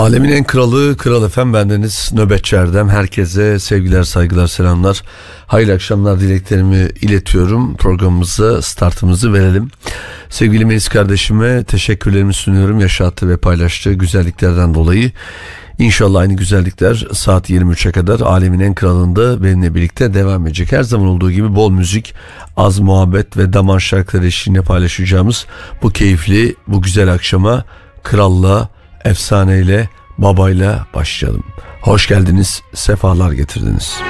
Alemin en kralı Kral Efem bendeniz Nöbetçi Erdem. Herkese sevgiler saygılar selamlar. Hayırlı akşamlar dileklerimi iletiyorum. Programımıza startımızı verelim. Sevgili Melis kardeşime teşekkürlerimi sunuyorum. Yaşattığı ve paylaştığı güzelliklerden dolayı. İnşallah aynı güzellikler saat 23'e kadar alemin en kralında benimle birlikte devam edecek. Her zaman olduğu gibi bol müzik, az muhabbet ve damar şarkıları eşliğinde paylaşacağımız bu keyifli, bu güzel akşama kralla, efsaneyle, babayla başlayalım. Hoş geldiniz, sefalar getirdiniz.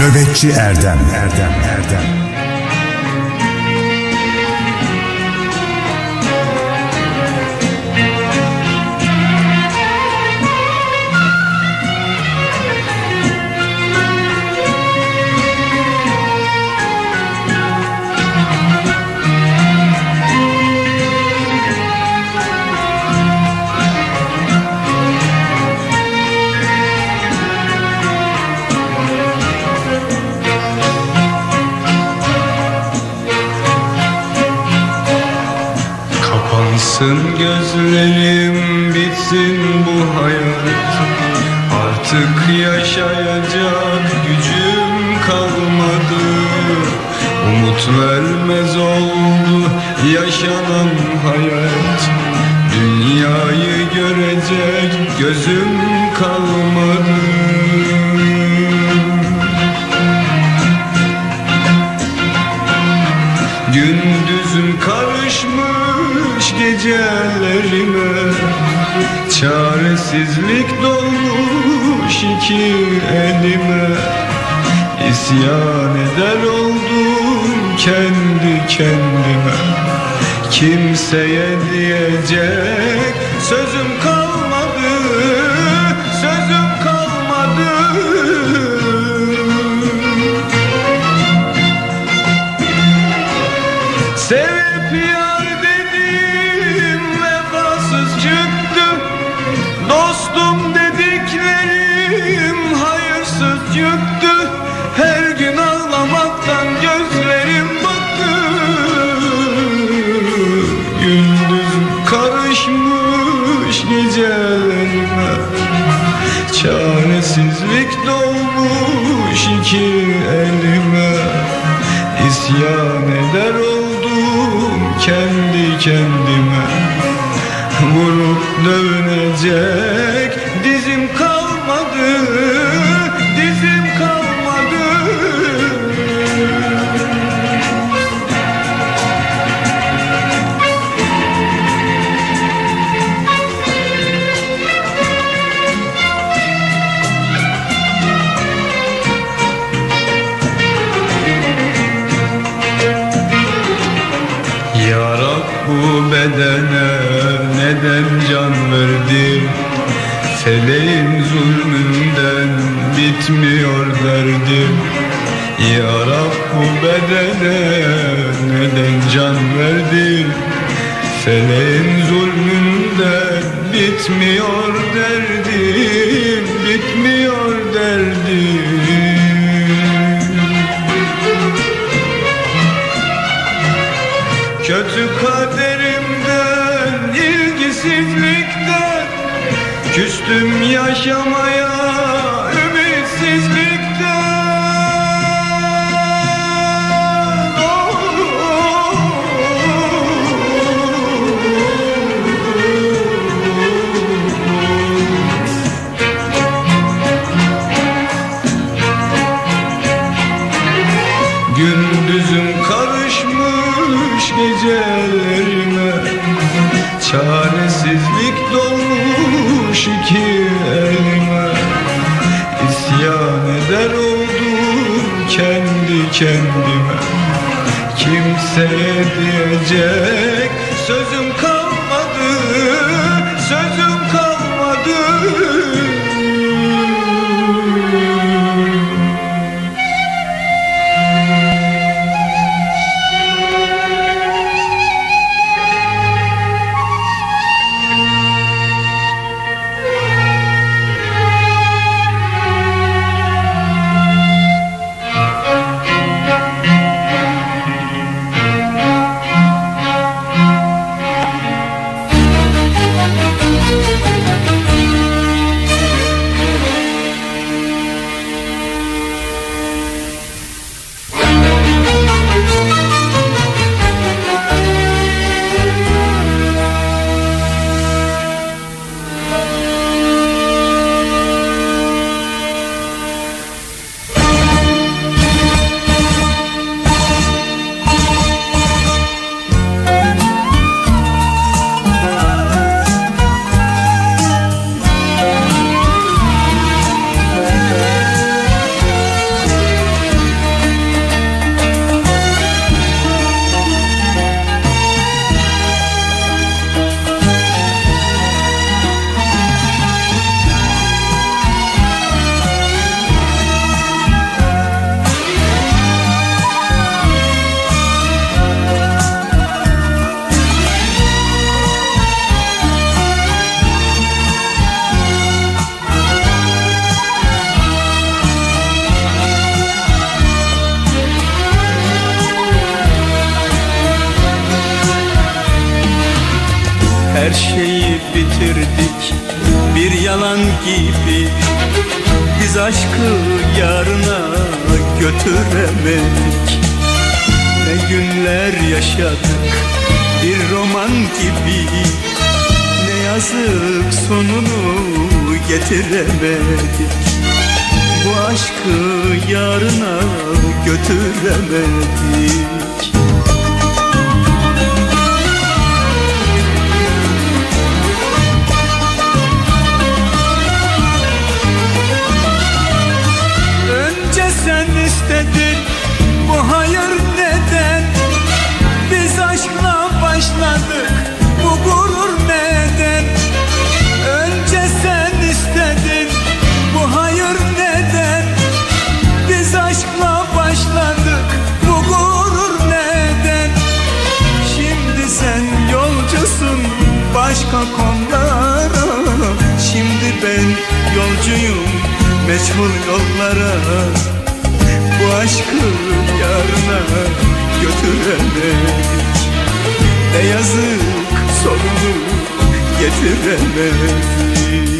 Nöbetçi Erdem Erdem Erdem Kapansın gözlerim bitsin bu hayat. Artık yaşayacak gücüm kalmadı. Umut vermez oldu yaşanan hayat. Dünyayı görecek gözüm kalmadı gecelerime. Çaresizlik dolmuş iki elime. İsyan eder oldum kendi kendime. Kimseye diyecek sözüm kalmadı iki elime İsyan eder oldum kendi kendime. Vurup dövünecek Ya Rab bu bedene neden can verdin? Feleğin zulmünden bitmiyor derdim Bitmiyor derdim. Kötü kaderimden, ilgisizlikten Küstüm yaşamaya, diyecek sözüm meçhul yollara bu aşkı yarına götüremedik Ne yazık sonunu getiremedik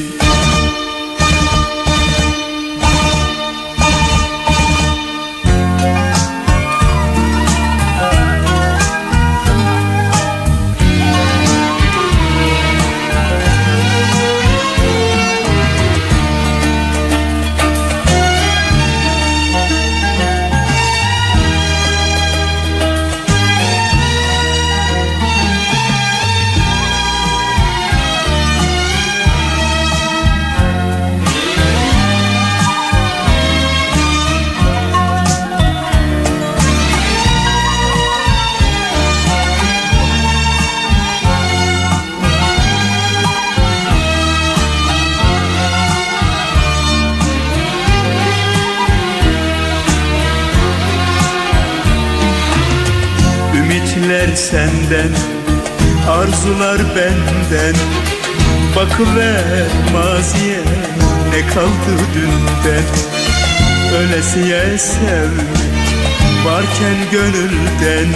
Arzular benden. Bakıver maziye Ne kaldı dünden? Ölesiye sev Varken gönülden.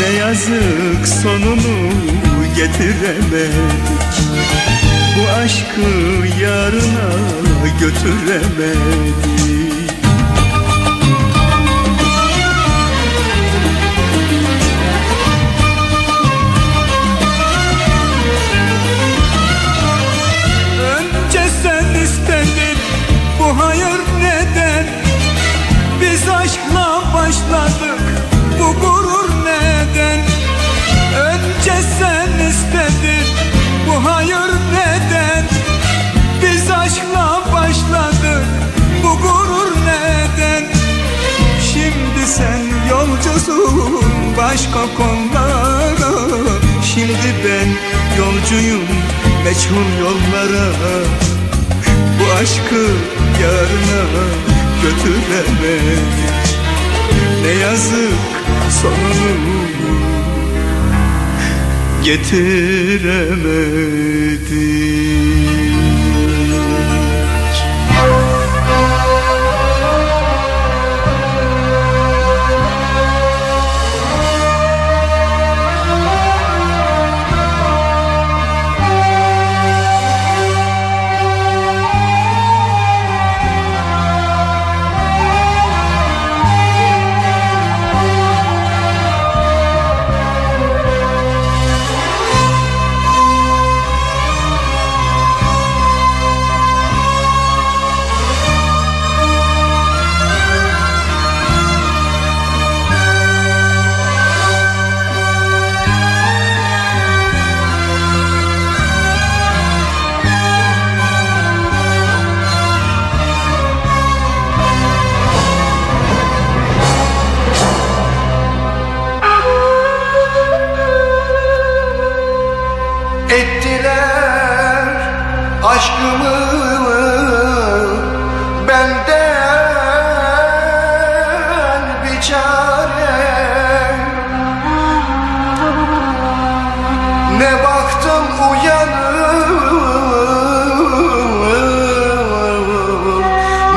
Ne yazık sonunu getiremedik. Bu aşkı yarına götüremedik sen yolcusun başka konulara. Şimdi ben yolcuyum meçhul yollara. Bu aşkı yarına götüremedik Ne yazık sonunu getiremedik çare Ne baktım uyanım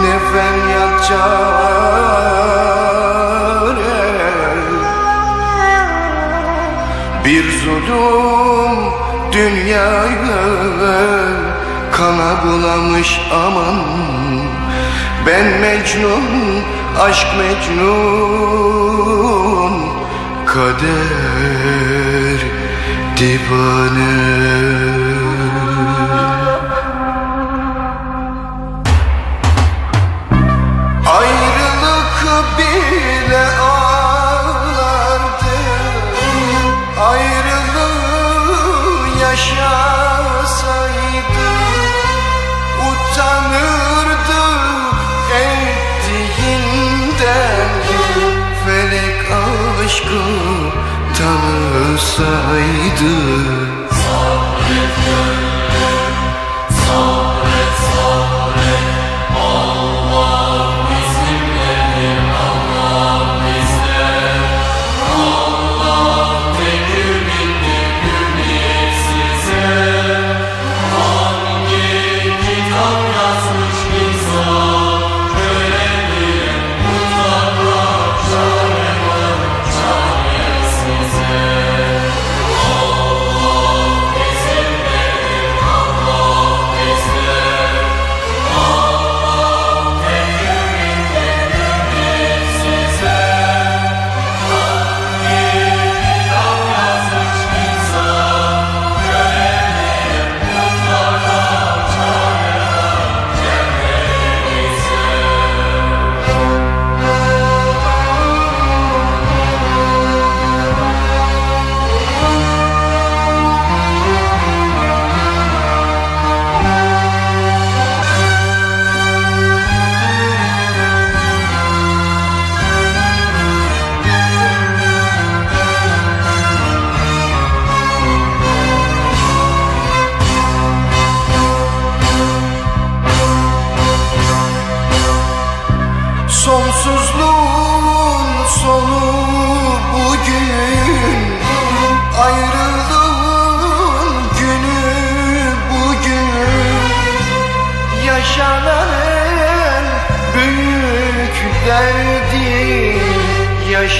Ne feryat çare Bir zulüm dünyayı Kana bulamış aman. Ben Mecnun aşk Mecnun Kader divane ölseydi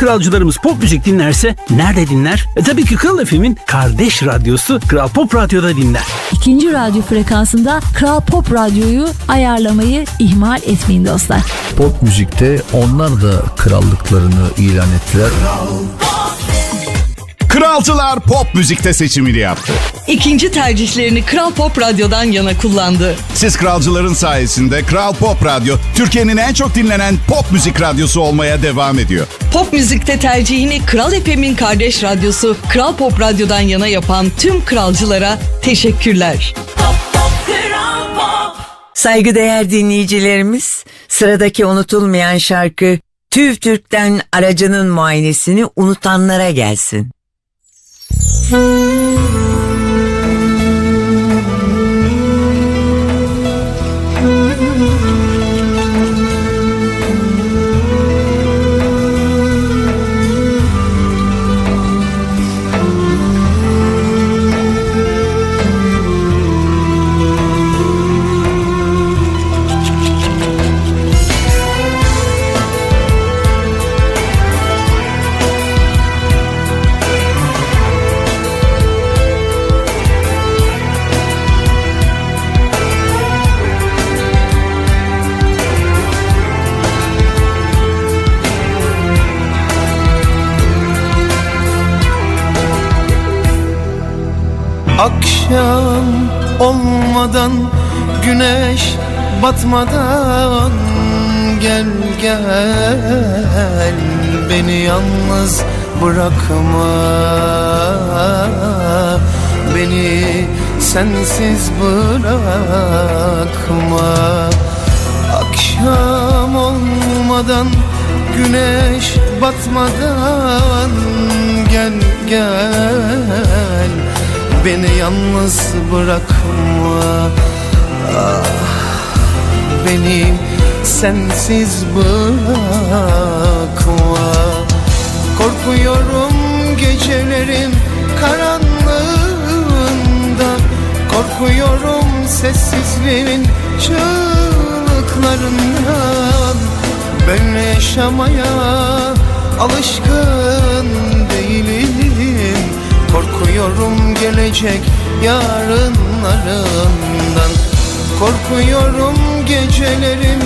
kralcılarımız pop müzik dinlerse nerede dinler? E tabii ki Kral FM'in kardeş radyosu Kral Pop Radyo'da dinler. İkinci radyo frekansında Kral Pop Radyo'yu ayarlamayı ihmal etmeyin dostlar. Pop müzikte onlar da krallıklarını ilan ettiler. Kral Kralcılar pop müzikte seçimini yaptı. İkinci tercihlerini Kral Pop Radyo'dan yana kullandı. Siz kralcıların sayesinde Kral Pop Radyo Türkiye'nin en çok dinlenen pop müzik radyosu olmaya devam ediyor. Pop müzikte tercihini Kral FM'in kardeş radyosu Kral Pop Radyo'dan yana yapan tüm kralcılara teşekkürler. Saygıdeğer dinleyicilerimiz, sıradaki unutulmayan şarkı TÜV TÜRK'ten aracının muayenesini unutanlara gelsin. Música Akşam olmadan güneş batmadan gel gel. Beni yalnız bırakma. Beni sensiz bırakma. Akşam olmadan güneş batmadan gel gel beni yalnız bırakma. Ah, beni sensiz bırakma. Korkuyorum gecelerin karanlığında. Korkuyorum sessizliğin çığlıklarından. Böyle yaşamaya alışkın Korkuyorum gelecek yarınlarından. Korkuyorum gecelerin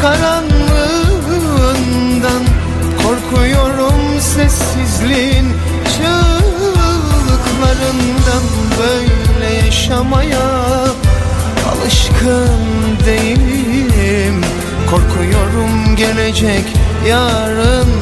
karanlığından. Korkuyorum sessizliğin çığlıklarından. Böyle yaşamaya alışkın değilim. Korkuyorum gelecek Hasret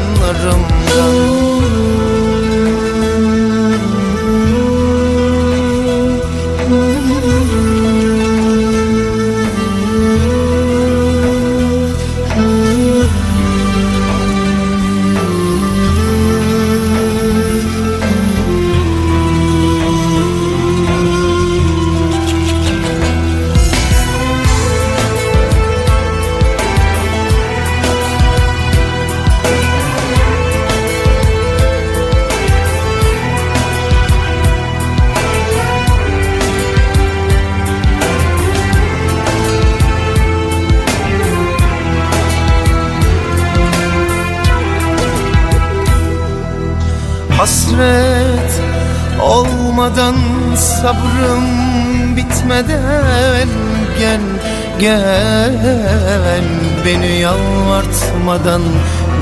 gel beni yalvartmadan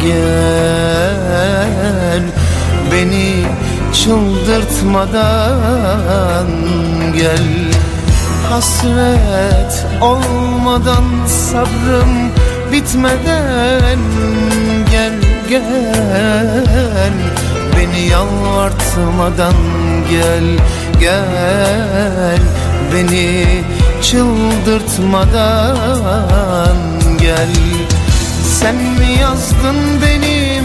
gel. Beni çıldırtmadan gel. Hasret olmadan sabrım bitmeden gel gel. Beni yalvartmadan gel gel. Beni çıldırtmadan gel. Sen mi yazdın benim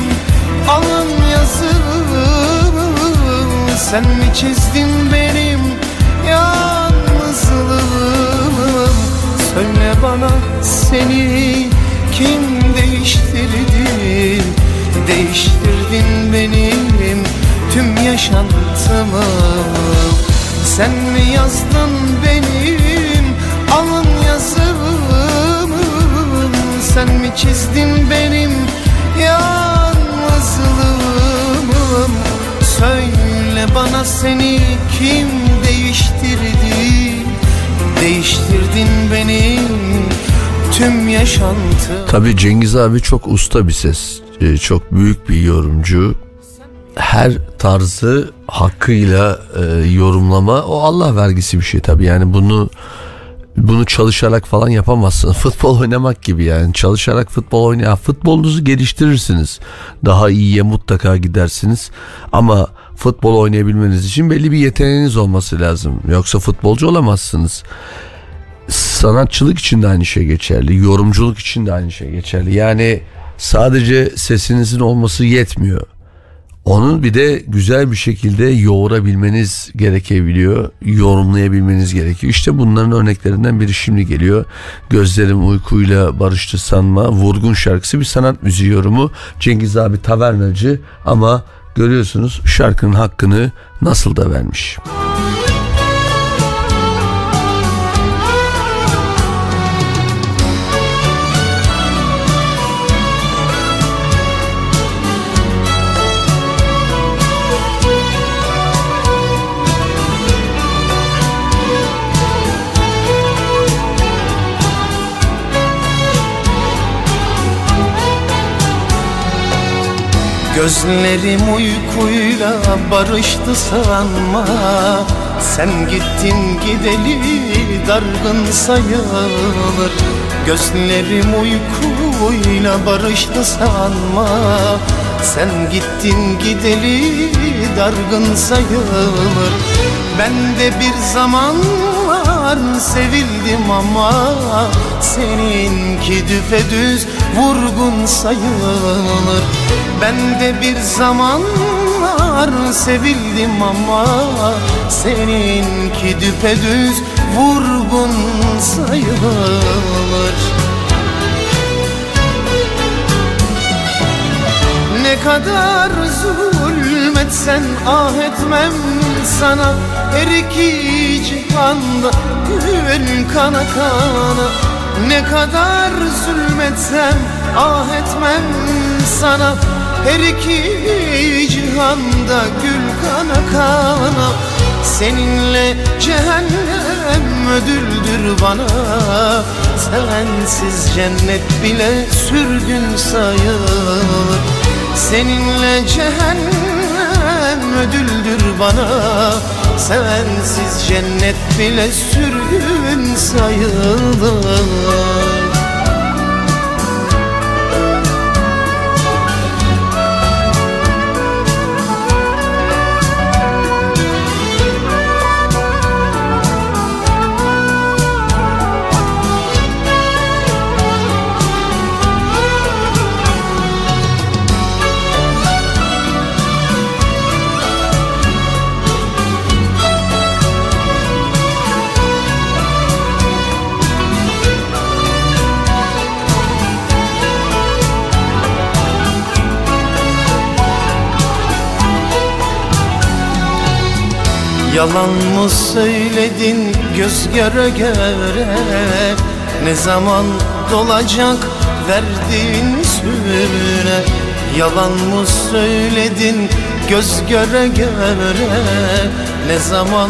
alın yazımı Sen mi çizdin benim yalnızlığımı Söyle bana seni kim değiştirdi? Değiştirdin benim tüm yaşantımı. Sen mi yazdın benim Sen mi çizdin benim yalnızlığımı Söyle bana seni kim değiştirdi Değiştirdin benim tüm yaşantı Tabi Cengiz abi çok usta bir ses. Ee, çok büyük bir yorumcu. Her tarzı hakkıyla e, yorumlama o Allah vergisi bir şey tabi. Yani bunu bunu çalışarak falan yapamazsın. Futbol oynamak gibi yani. Çalışarak futbol oynaya futbolunuzu geliştirirsiniz. Daha iyiye mutlaka gidersiniz. Ama futbol oynayabilmeniz için belli bir yeteneğiniz olması lazım. Yoksa futbolcu olamazsınız sanatçılık için de aynı şey geçerli. Yorumculuk için de aynı şey geçerli. Yani sadece sesinizin olması yetmiyor. Onun bir de güzel bir şekilde yoğurabilmeniz gerekebiliyor. Yorumlayabilmeniz gerekiyor. İşte bunların örneklerinden biri şimdi geliyor. Gözlerim uykuyla barıştı sanma. Vurgun şarkısı bir sanat müziği yorumu. Cengiz abi tavernacı ama görüyorsunuz şarkının hakkını nasıl da vermiş. Müzik Gözlerim uykuyla barıştı sanma. Sen gittin gideli dargın sayılır. Gözlerim uykuyla barıştı sanma. Sen gittin gideli dargın sayılır. Ben de bir zamanlar sevildim ama Seninki düpedüz vurgun sayılır. Ben de bir zamanlar sevildim ama Seninki düpedüz vurgun sayılır. Ne kadar zulmetsen ah etmem sana Her iki cihanda gül kana kana. Ne kadar zulmetsem ah etmem sana. Her iki cihanda gül kana kana. Seninle cehennem ödüldür bana. Sensiz cennet bile sürgün sayılır. Seninle cehennem ödüldür bana. Sensiz cennet bile sürgün sayılır Yalan mı söyledin göz göre göre? Ne zaman dolacak verdiğin süre? Yalan mı söyledin göz göre göre? Ne zaman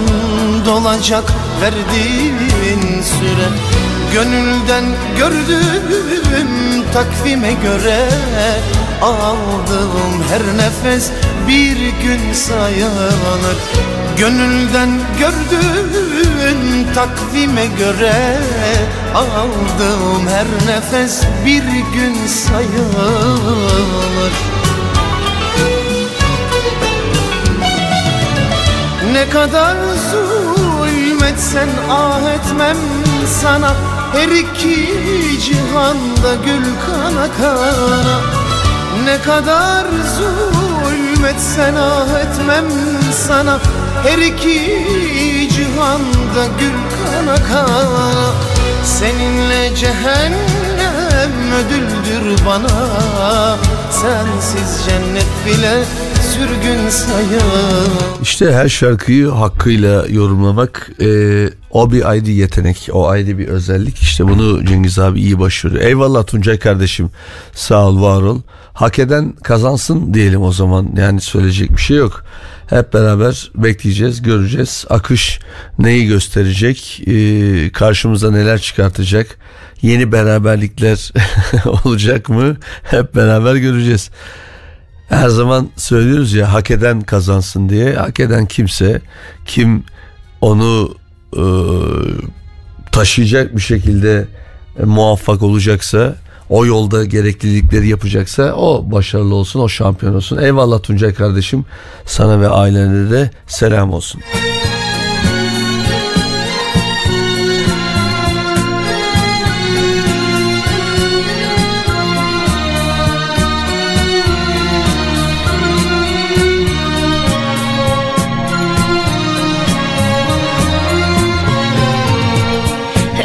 dolacak verdiğin süre? Gönülden gördüğüm takvime göre Aldığım her nefes bir gün sayılır Gönülden gördüğün takvime göre Aldığım her nefes bir gün sayılır. Ne kadar zulmetsen ah etmem sana Her iki cihanda gül kana kana. Ne kadar zulmetsen ah etmem sana Her iki cihanda gül kana kana Seninle cehennem ödüldür bana Sensiz cennet bile sürgün sayılır İşte her şarkıyı hakkıyla yorumlamak e, o bir ayrı yetenek, o ayrı bir özellik. İşte bunu Cengiz abi iyi başarıyor. Eyvallah Tuncay kardeşim sağ ol var ol. Hak eden kazansın diyelim o zaman yani söyleyecek bir şey yok. Hep beraber bekleyeceğiz, göreceğiz. Akış neyi gösterecek, e, karşımıza neler çıkartacak, yeni beraberlikler olacak mı? Hep beraber göreceğiz. Her zaman söylüyoruz ya hak eden kazansın diye. Hak eden kimse kim onu e, taşıyacak bir şekilde e, muvaffak olacaksa o yolda gereklilikleri yapacaksa o başarılı olsun o şampiyon olsun. Eyvallah Tuncay kardeşim sana ve ailene de selam olsun.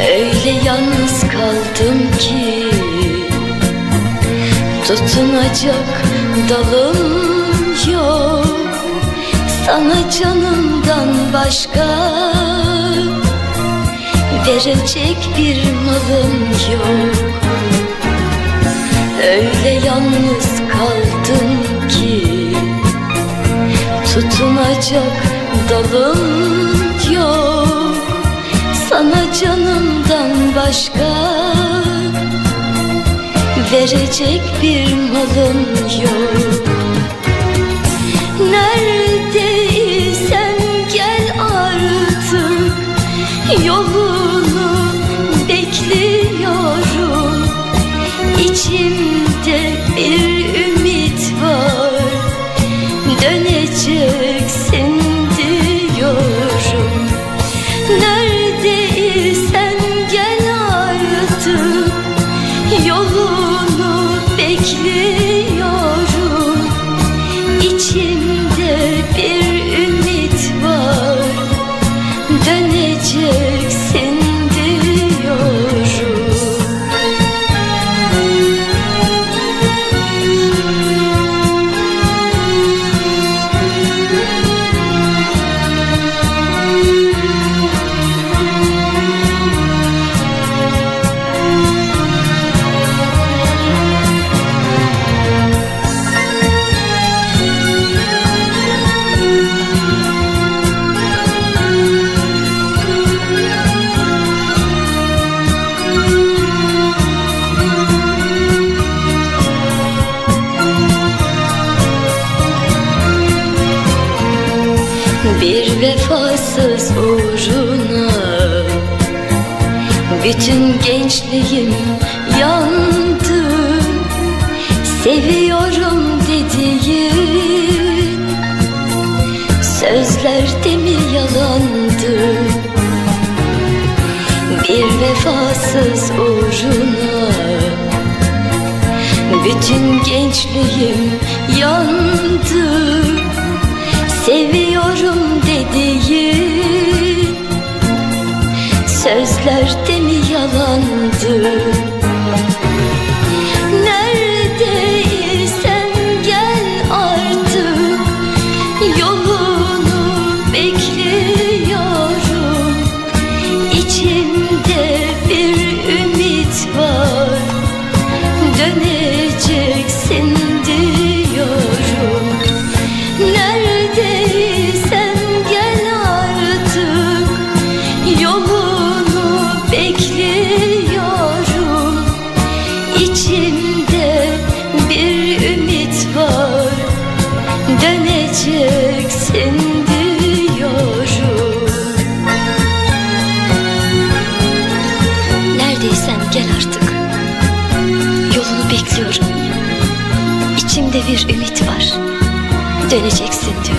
Öyle yalnız kaldım ki Tutunacak dalım yok. Sana canımdan başka Verecek bir malım yok. Öyle yalnız kaldım ki Tutunacak dalım yok. Sana canımdan başka verecek bir malım yok. Neredeysen gel artık yolunu bekliyorum. İçimde bir Bütün gençliğim yandı. Seviyorum dediğin Sözlerde mi yalandı? Bir vefasız uğruna Bütün gençliğim yandı. Seviyorum dediğin sözler de mi yalandı? bir ümit var. Döneceksin diyor.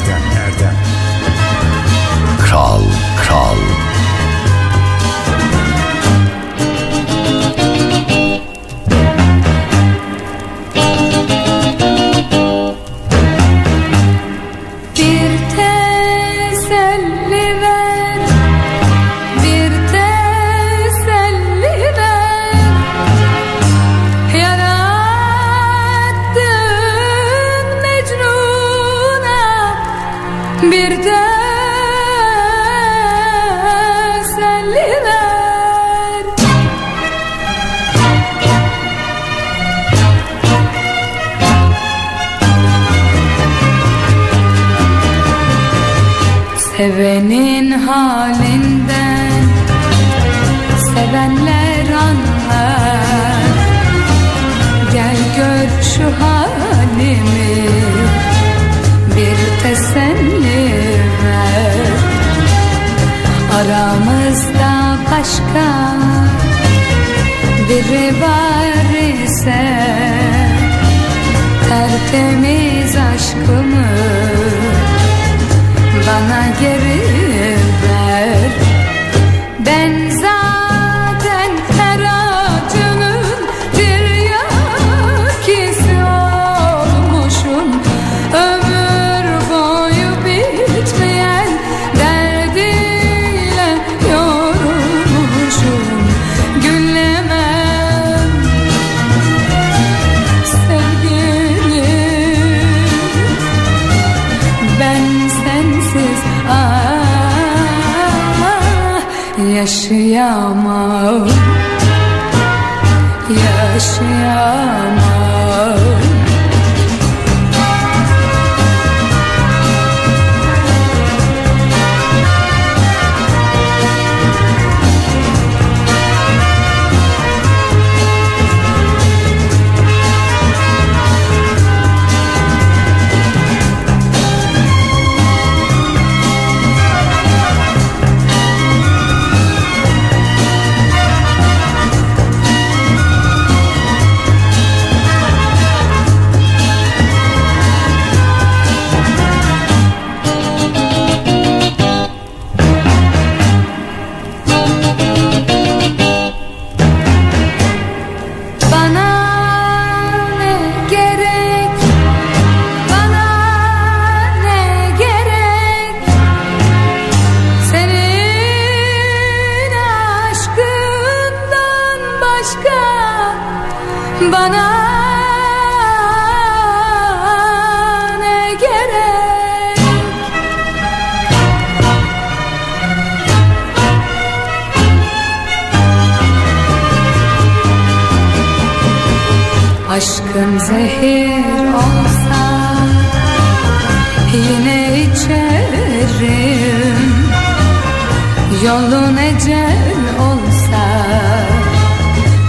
Yolun ecel olsa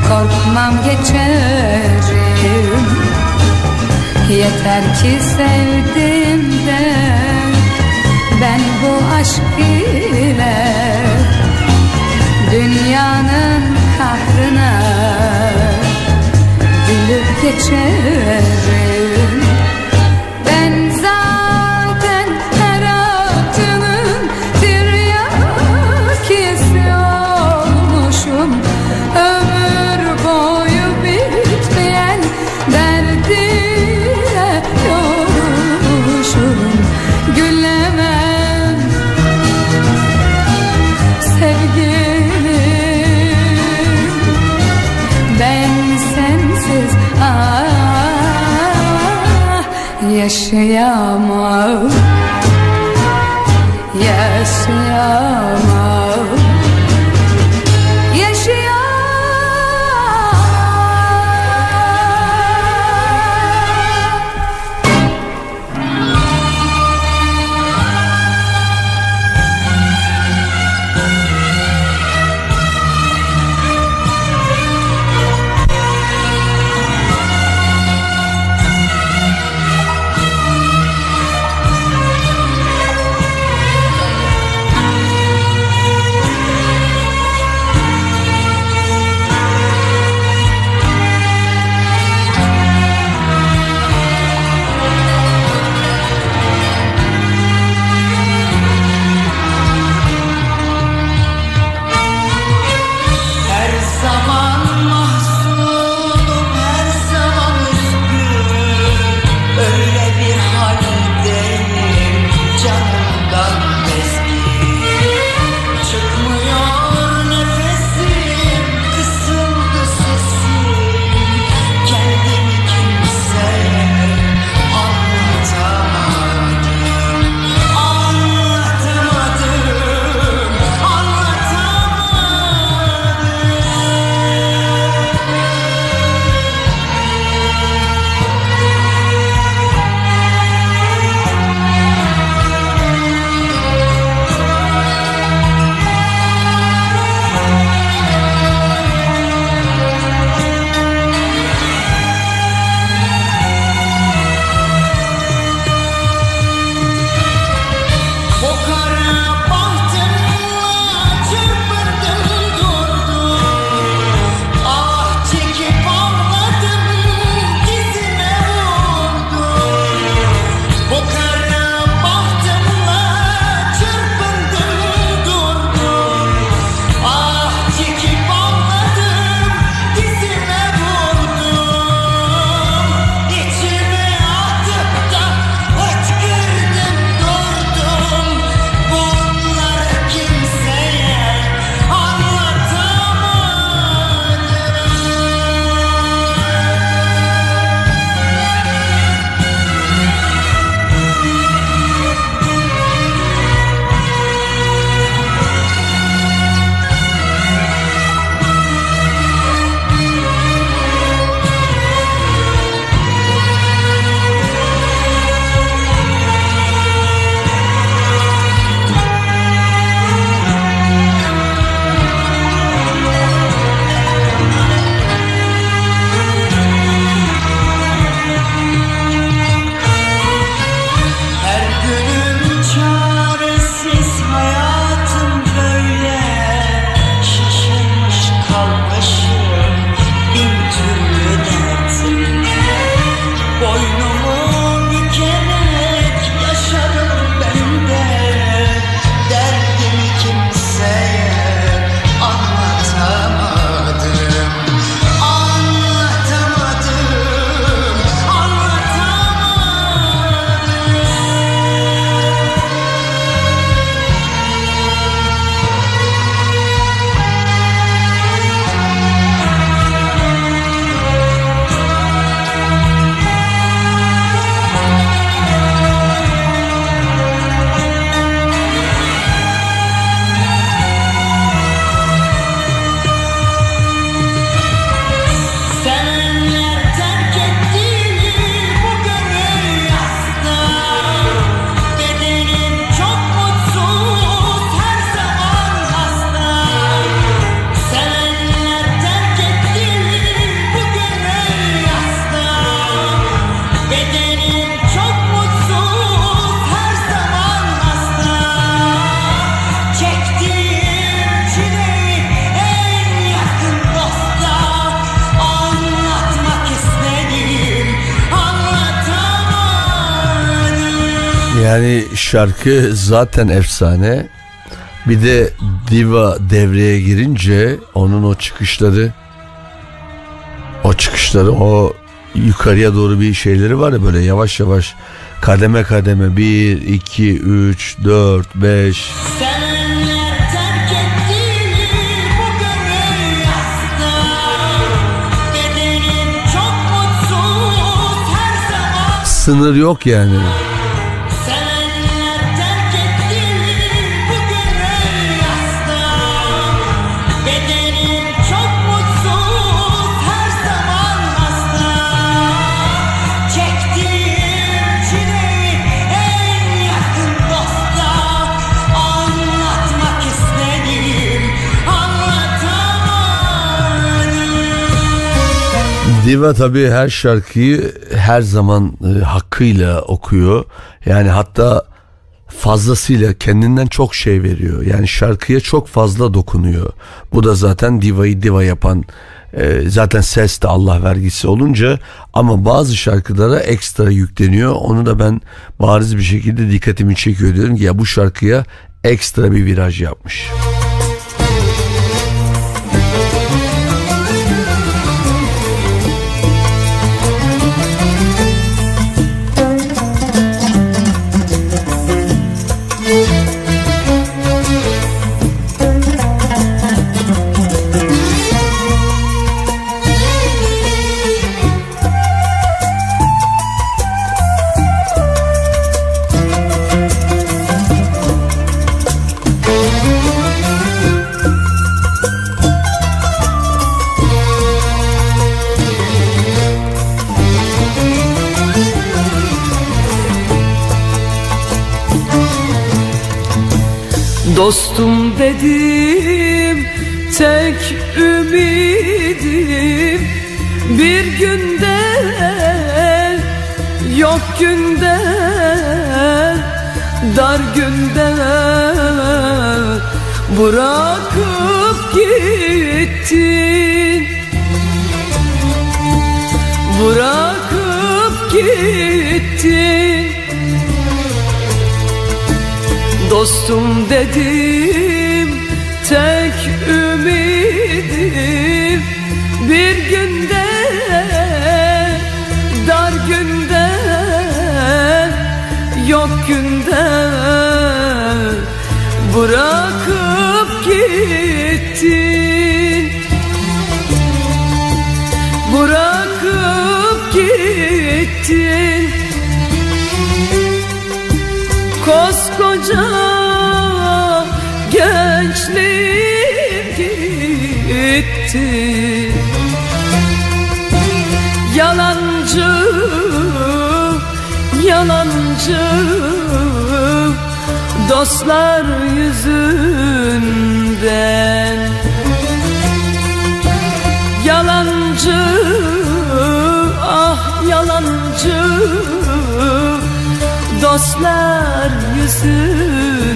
Korkmam geçerim. Yeter ki sevdim de Ben bu aşk ile Dünyanın kahrına Gülüp geçerim yaşayamam. Yaşayamam şarkı zaten efsane. Bir de diva devreye girince onun o çıkışları o çıkışları o yukarıya doğru bir şeyleri var ya böyle yavaş yavaş kademe kademe 1 2 3 4 5 sınır yok yani. Diva tabii her şarkıyı her zaman e, hakkıyla okuyor. Yani hatta fazlasıyla kendinden çok şey veriyor. Yani şarkıya çok fazla dokunuyor. Bu da zaten divayı diva yapan e, zaten ses de Allah vergisi olunca ama bazı şarkılara ekstra yükleniyor. Onu da ben bariz bir şekilde dikkatimi çekiyor diyorum ki ya bu şarkıya ekstra bir viraj yapmış. Dostum dedim tek ümidim. Bir günde yok günde dar günde bırakıp gittin. Bırakıp gittin Dostum dedim tek ümidim. Bir günde dar günde yok günde gitti Yalancı, yalancı dostlar yüzünden. Yalancı, ah yalancı dostlar yüzünden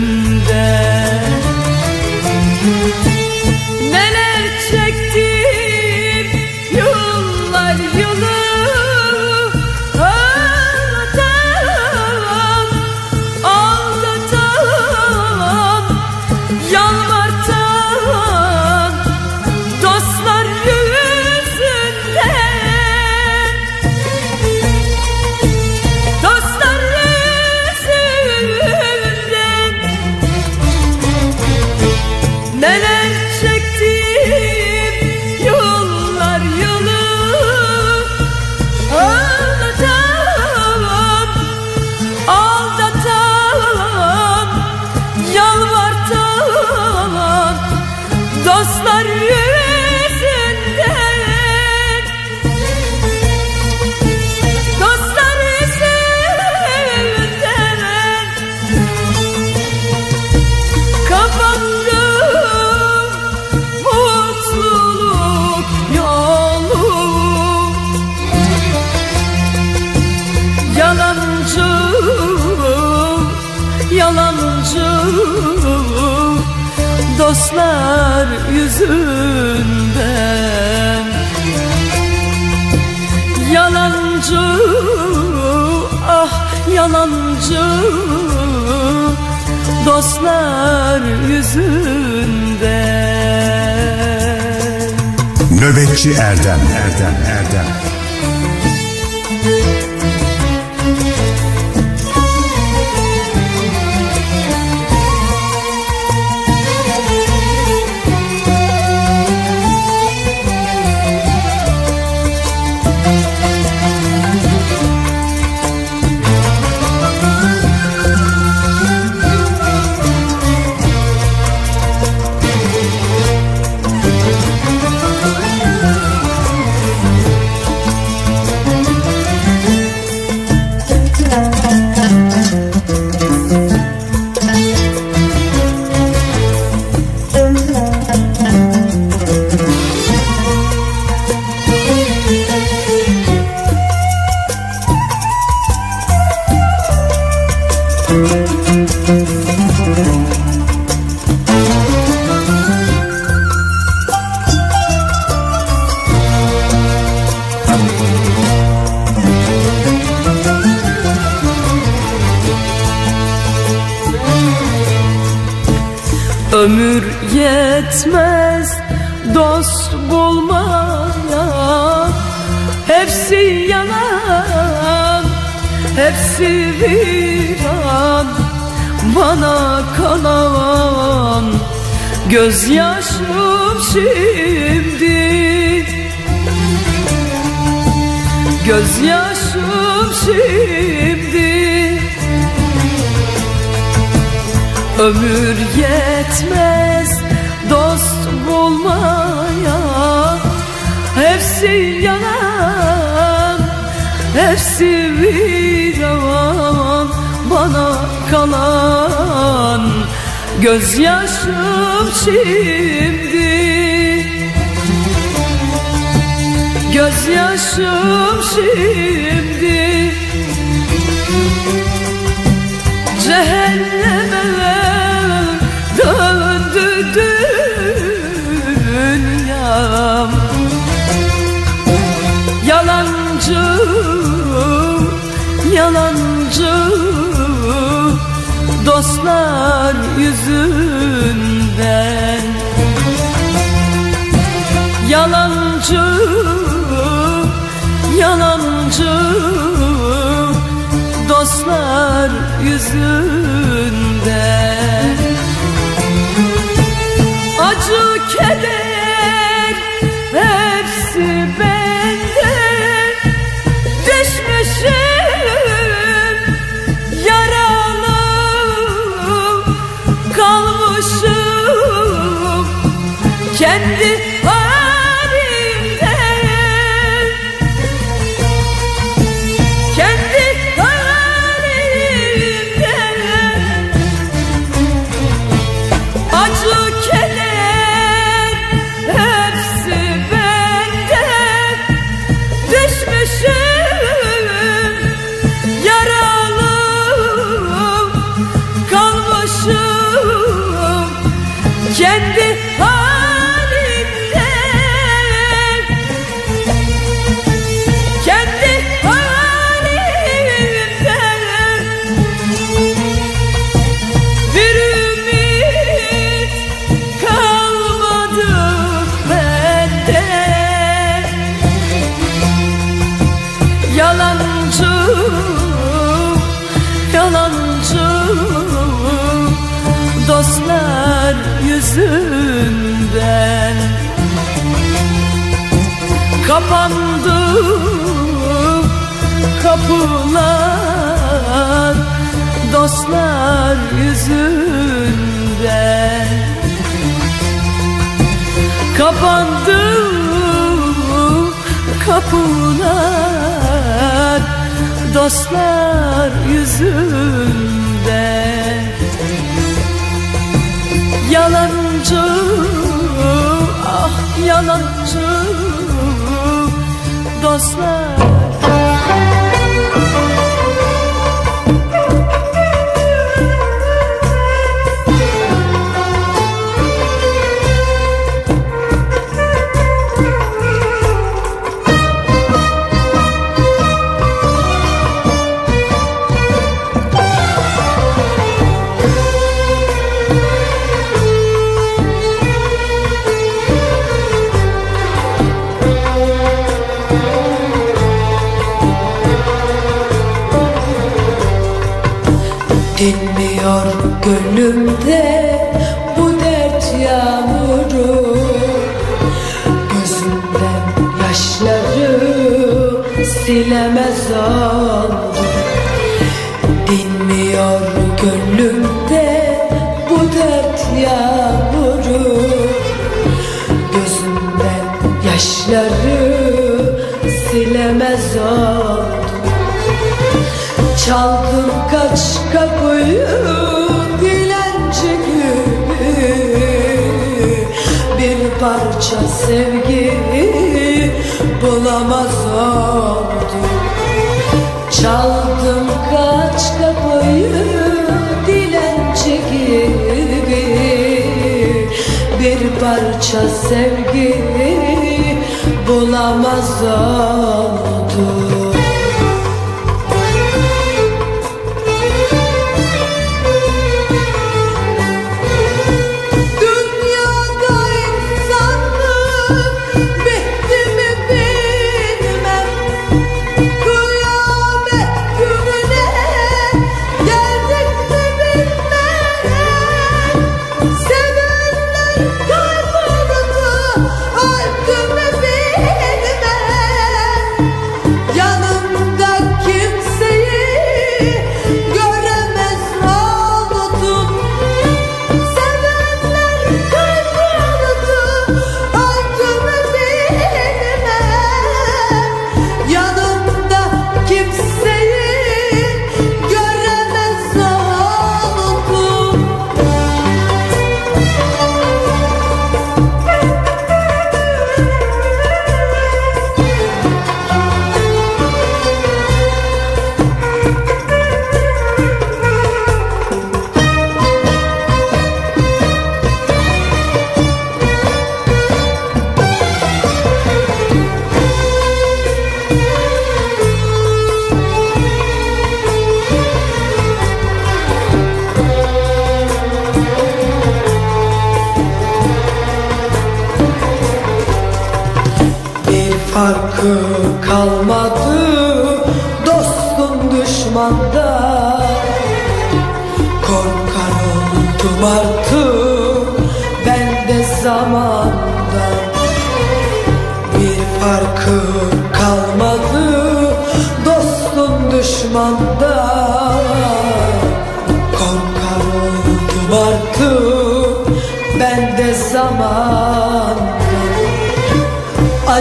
acı dostlar yüzünde. Nöbetçi Erdem Erdem Erdem. Yalancı, ah yalancı dostlar. Gönlümde bu dert yağmuru. Gözümden yaşları silemez oldu Dinmiyor gönlümde bu dert yağmuru. Gözümden yaşları silemez oldu Çaldım kaç kapıyı Bir parça sevgi bulamaz oldum Çaldım kaç kapıyı dilenci gibi Bir parça sevgi bulamaz oldum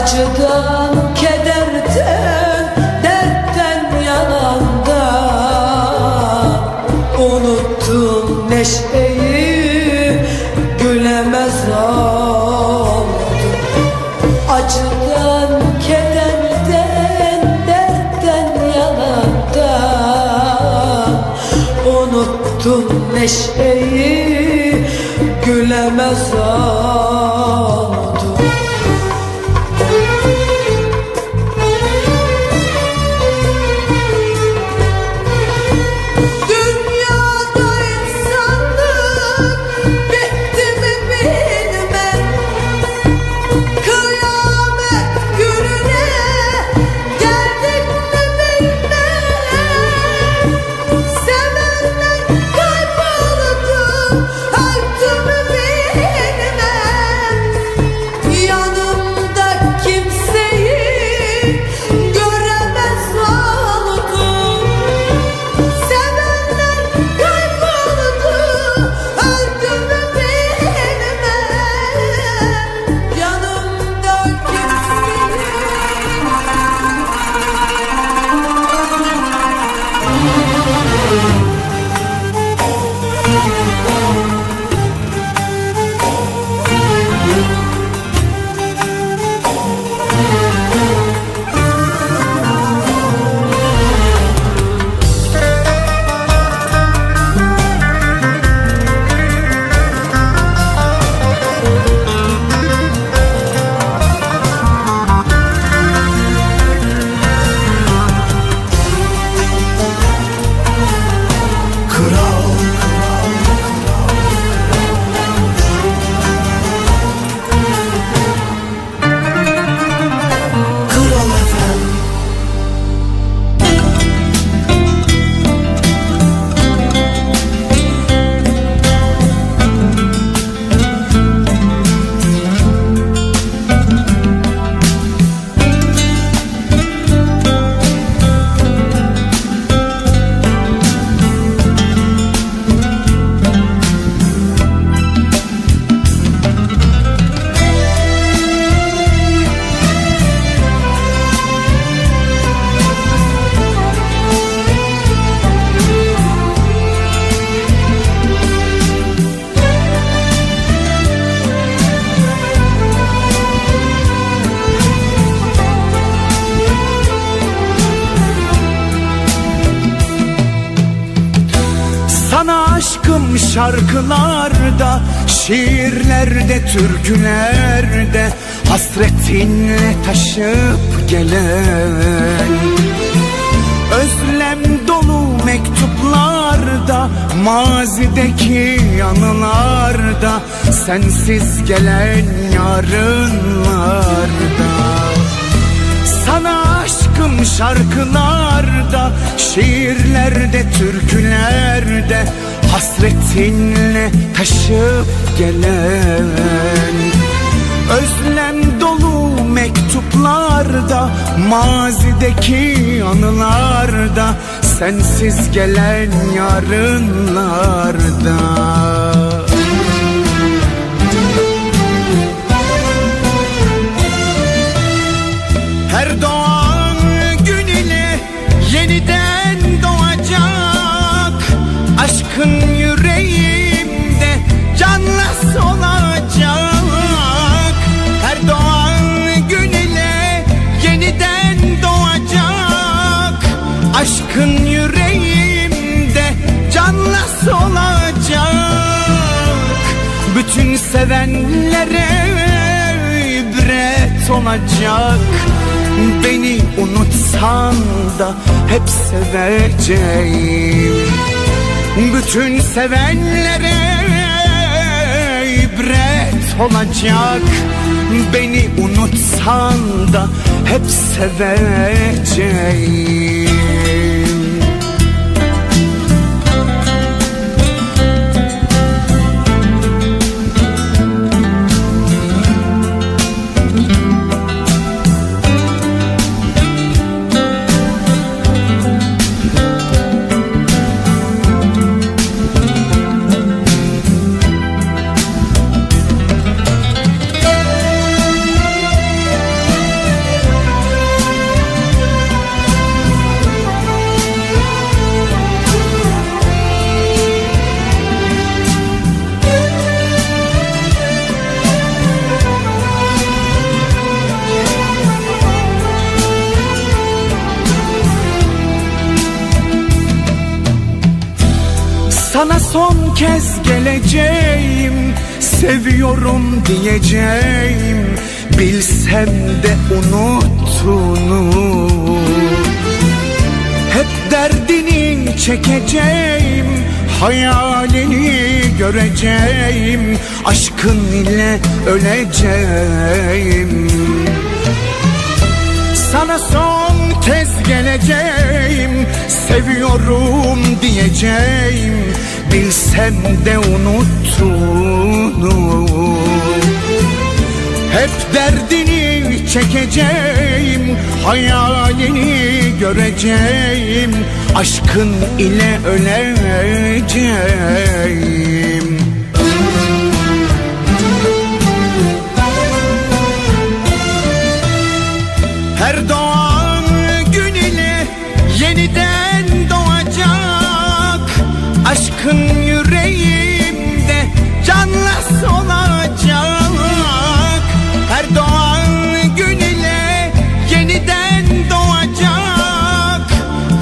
Acıdan, kederden, dertten yananda Unuttum neşeyi, gülemez oldum. Acıdan, kederden, dertten yananda Unuttum neşeyi, gülemez oldum türküler. Sensiz gelen yarınlarda Aşkın yüreğimde canla solacak Bütün sevenlere ibret olacak. Beni unutsan da hep seveceğim. Bütün sevenlere ibret olacak. Beni unutsan da hep seveceğim kez geleceğim Seviyorum diyeceğim. Bilsem de unuttunu Hep derdini çekeceğim Hayalini göreceğim. Aşkın ile öleceğim. Sana son kez geleceğim Seviyorum diyeceğim Bilsem de unuttunu Hep derdini çekeceğim Hayalini göreceğim Aşkın ile öleceğim Aşkın yüreğimde canla solacak Her doğan gün ile yeniden doğacak.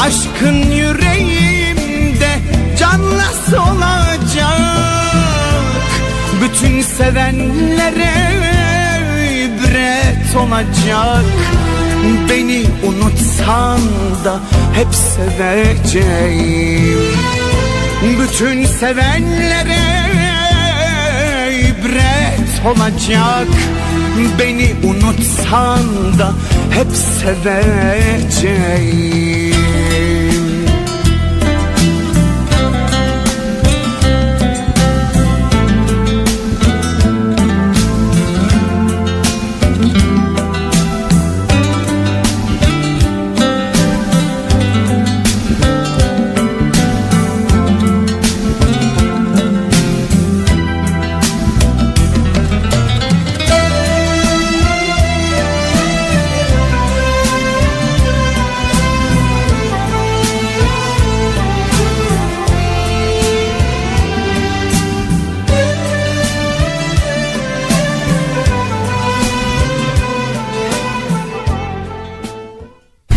Aşkın yüreğimde canla solacak Bütün sevenlere ibret olacak. Beni unutsan da hep seveceğim Bütün sevenlere ibret olacak. Beni unutsan da hep seveceğim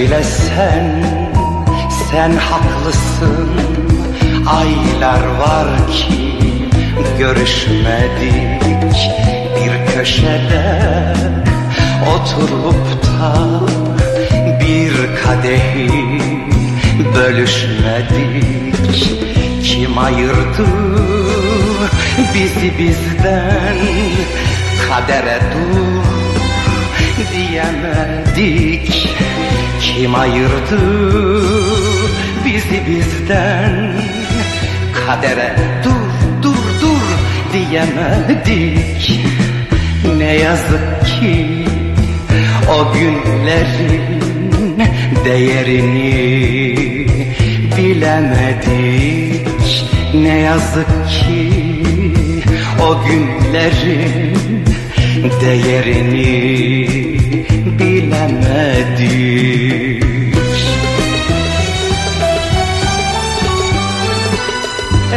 Söylesen sen haklısın. Aylar var ki görüşmedik. Bir köşede oturup da Bir kadehi bölüşmedik. Kim ayırdı bizi bizden? Kadere dur diyemedik Kim ayırdı bizi bizden. Kadere dur dur dur diyemedik. Ne yazık ki o günlerin değerini bilemedik. Ne yazık ki o günlerin değerini bilemedik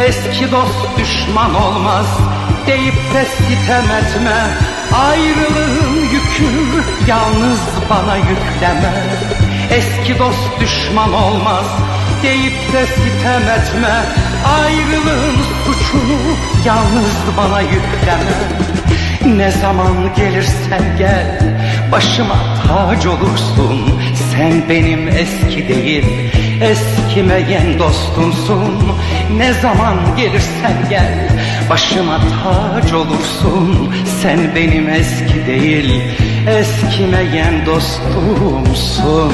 Eski dost düşman olmaz deyip de sitem etme. Ayrılığın yükü yalnız bana yükleme. Eski dost düşman olmaz deyip de sitem etme. Ayrılığın suçunu yalnız bana yükleme. Ne zaman gelirsen gel başıma tac olursun. Sen benim eski değil eskimeyen dostumsun. Ne zaman gelirsen gel başıma tac olursun. Sen benim eski değil eskimeyen dostumsun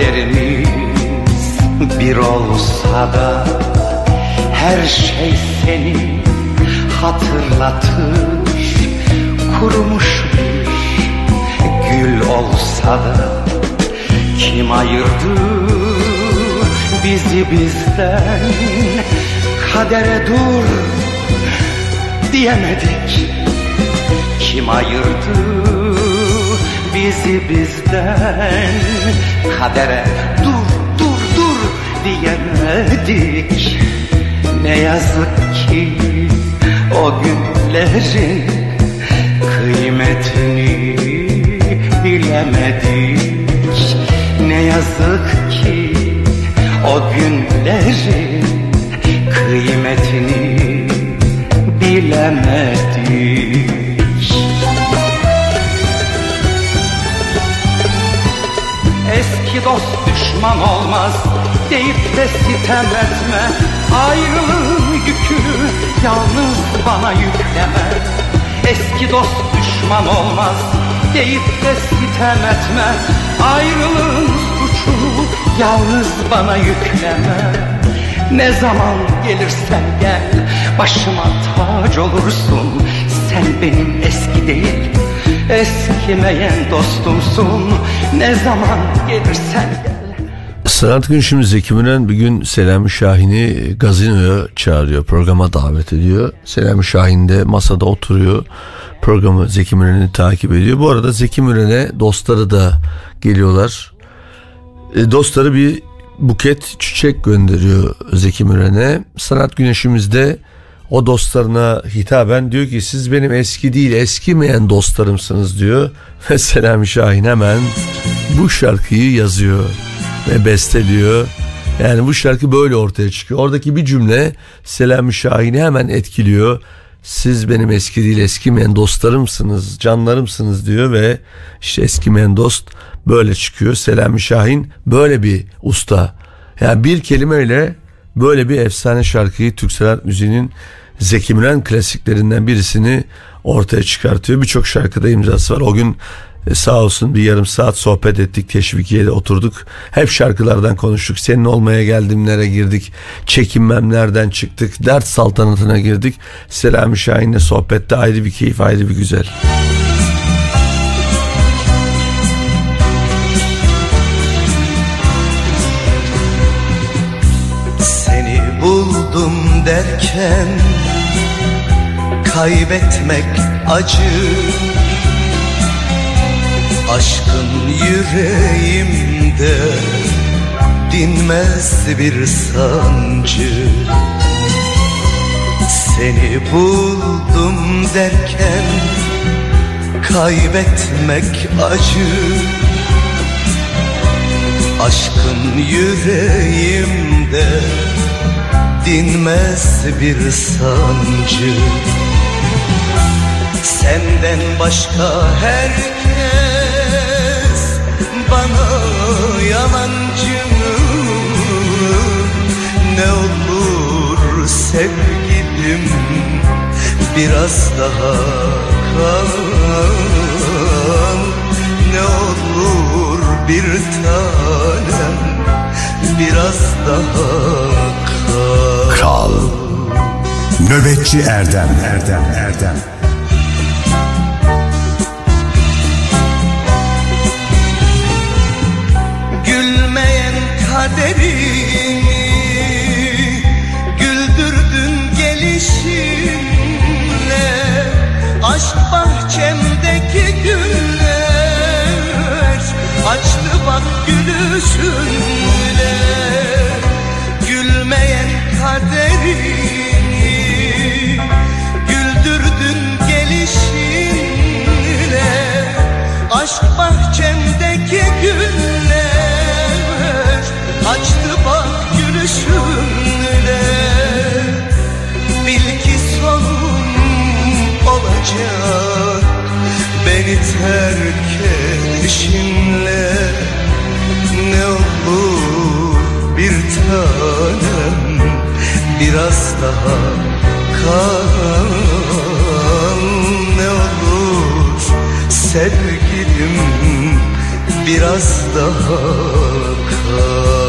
Kalplerimiz bir olsa da Her şey seni hatırlatır Kurumuş bir gül olsa da Kim ayırdı bizi bizden? Kadere dur diyemedik. Kim ayırdı bizi bizden. Kadere dur dur dur diyemedik. Ne yazık ki o günlerin kıymetini bilemedik. Ne yazık ki o günlerin kıymetini bilemedik Eski dost düşman olmaz deyip de sitem etme. Ayrılığın yükünü yalnız bana yükleme. Eski dost düşman olmaz deyip de sitem etme. Ayrılığın suçunu yalnız bana yükleme. Ne zaman gelirsen gel başıma tac olursun. Sen benim eski değil eskimeyen dostumsun Ne zaman gelirsen gel Sanat Zeki Müren bir gün Selami Şahin'i gazinoya çağırıyor. Programa davet ediyor. Selami Şahin de masada oturuyor. Programı Zeki Müren'i takip ediyor. Bu arada Zeki Müren'e dostları da geliyorlar. E, dostları bir buket çiçek gönderiyor Zeki Müren'e. Sanat güneşimizde o dostlarına hitaben diyor ki siz benim eski değil eskimeyen dostlarımsınız diyor. Ve Selami Şahin hemen bu şarkıyı yazıyor ve besteliyor. Yani bu şarkı böyle ortaya çıkıyor. Oradaki bir cümle Selami Şahin'i hemen etkiliyor. Siz benim eski değil eskimeyen dostlarımsınız, canlarımsınız diyor ve işte eskimeyen dost böyle çıkıyor. Selami Şahin böyle bir usta. Yani bir kelimeyle böyle bir efsane şarkıyı Türk sanat müziğinin Zeki Müren klasiklerinden birisini ortaya çıkartıyor. Birçok şarkıda imzası var. O gün e, sağ olsun bir yarım saat sohbet ettik. Teşvikiye'de oturduk. Hep şarkılardan konuştuk. Senin olmaya geldimlere girdik. Çekinmemlerden çıktık. Dert saltanatına girdik. Selami Şahin'le sohbette ayrı bir keyif, ayrı bir güzel. Seni buldum derken Kaybetmek acı. Aşkın yüreğimde Dinmez bir sancı. Seni buldum derken Kaybetmek acı. Aşkın yüreğimde Dinmez bir sancı. Senden başka herkes Bana yalancı Ne olur sevgilim Biraz daha kal Ne olur bir tanem Biraz daha kal Kral. Nöbetçi Erdem. Erdem Erdem. Gülmeyen kaderimi Güldürdün gelişinle Aşk bahçemdeki güller Açtı bak gülüşünle Kaderimi Güldürdün gelişinle Aşk bahçemdeki güller Açtı bak gülüşünle. Bil ki sonum olacak Beni terk edişinle. Ne olur bir tanem Biraz daha kal Ne olur. Sevgilim Biraz daha kal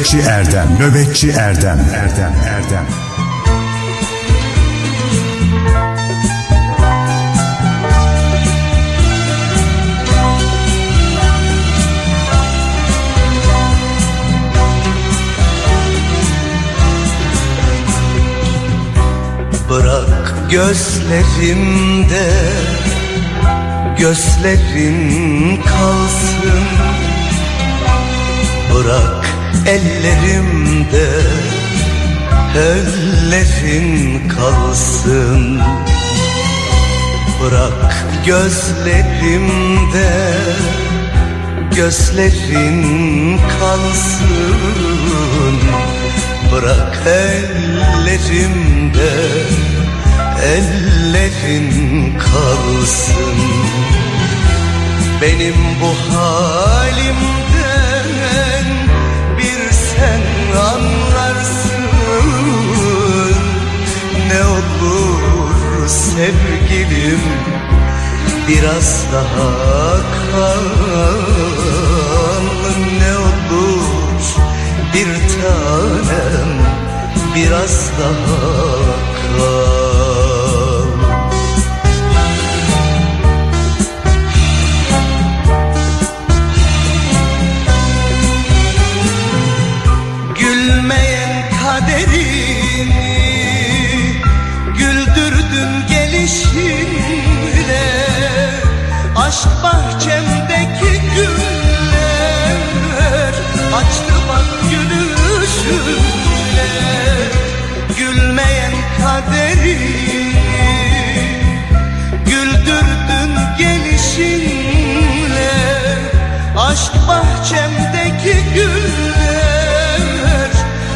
Nöbetçi Erdem Nöbetçi Erdem Erdem Erdem. Bırak gözlerimde Gözlerin kalsın. Bırak ellerimde Ellerin kalsın. Bırak gözlerimde Gözlerin kalsın. Bırak ellerimde Ellerin kalsın. Benim bu halimden sevgilim Biraz daha kal Ne olur bir tanem Biraz daha Aşk bahçemdeki güller Açtı bak gülüşünle. Gülmeyen kaderimi Güldürdün gelişinle. Aşk bahçemdeki güller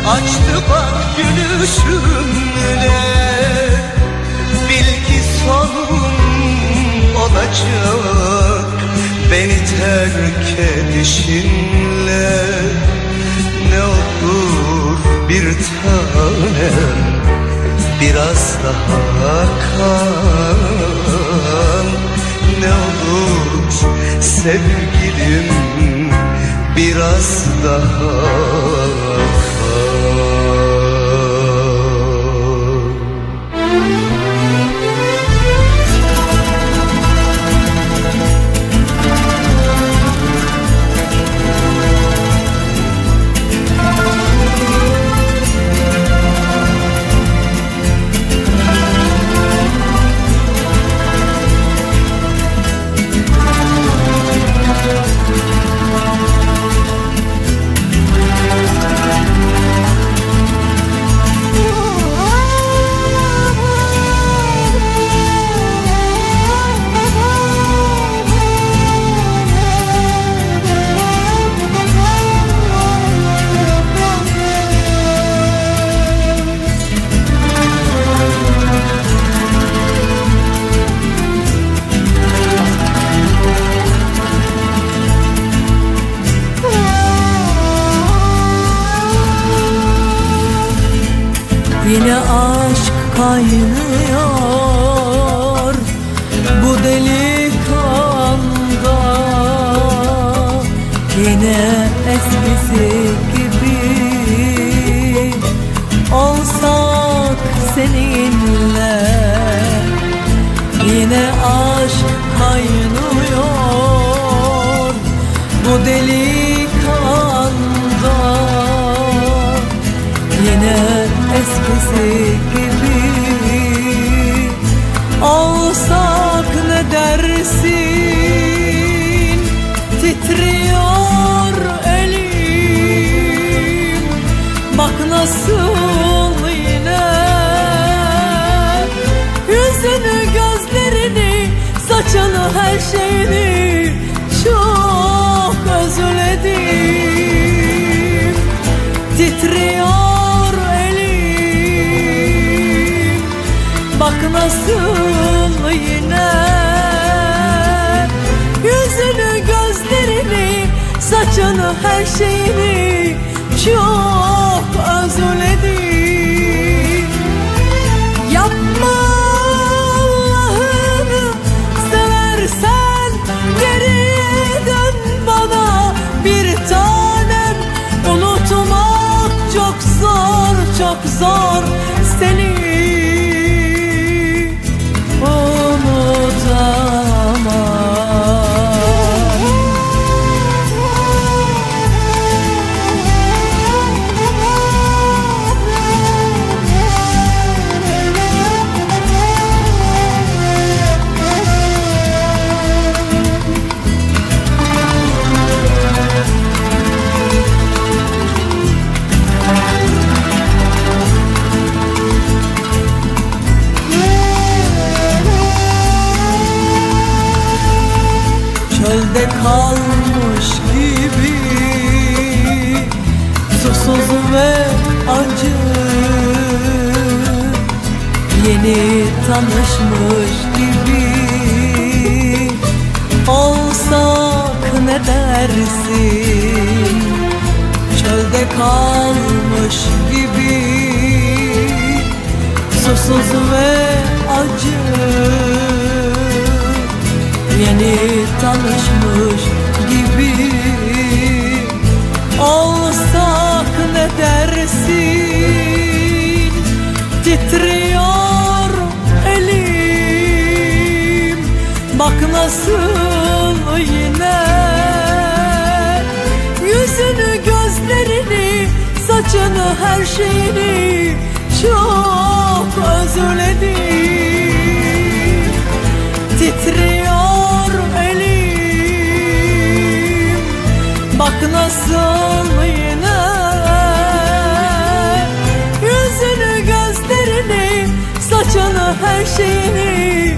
Açtı bak gülüşümle olacak Beni terk edişinle. Ne olur bir tanem Biraz daha kal Ne olur sevgilim Biraz daha kal 还是英语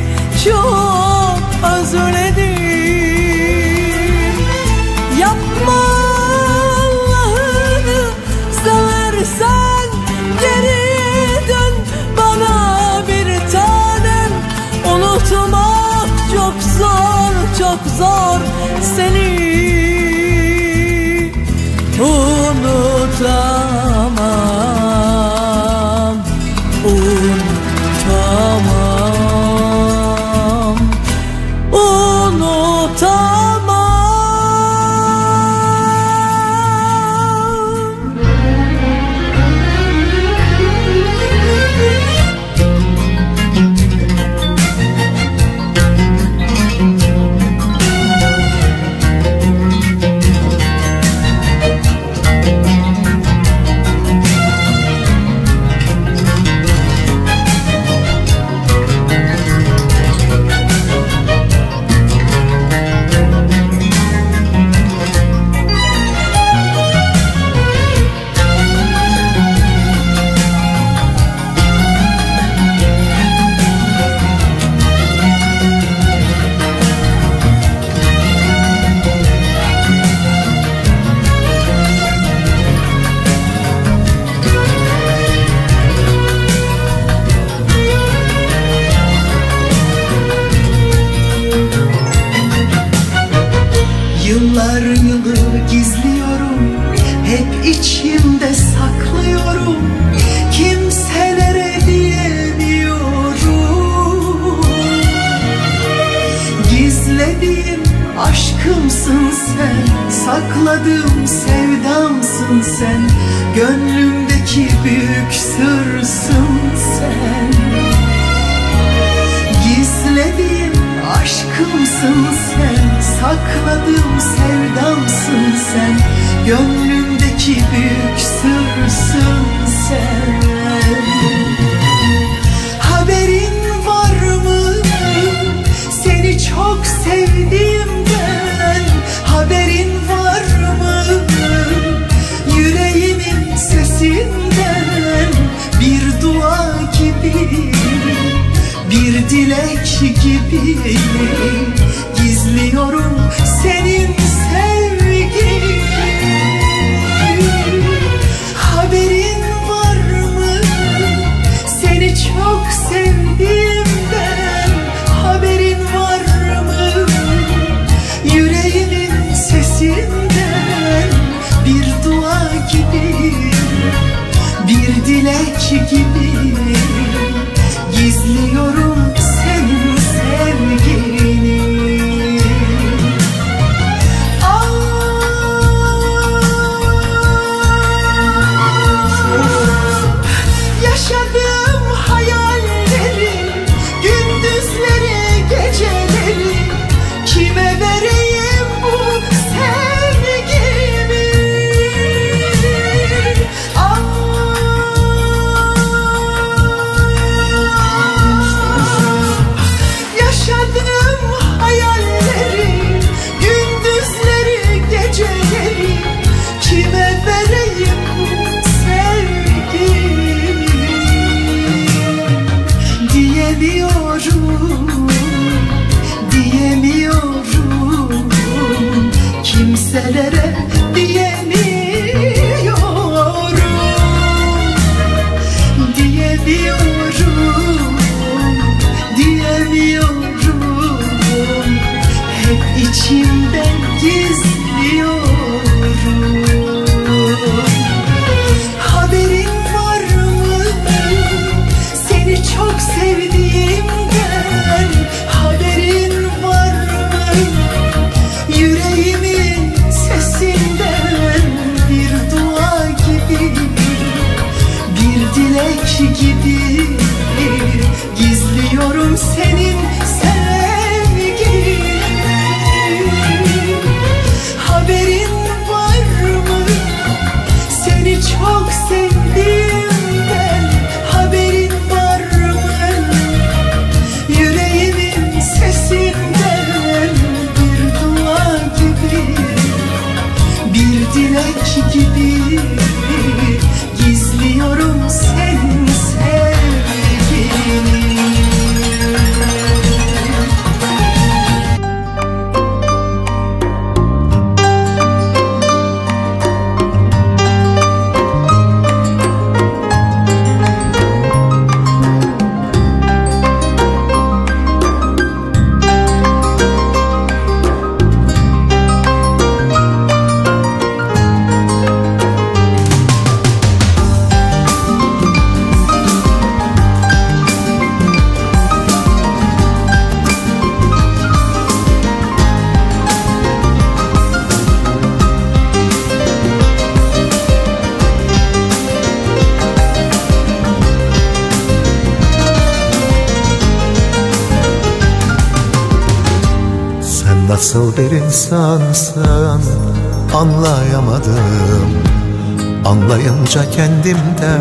de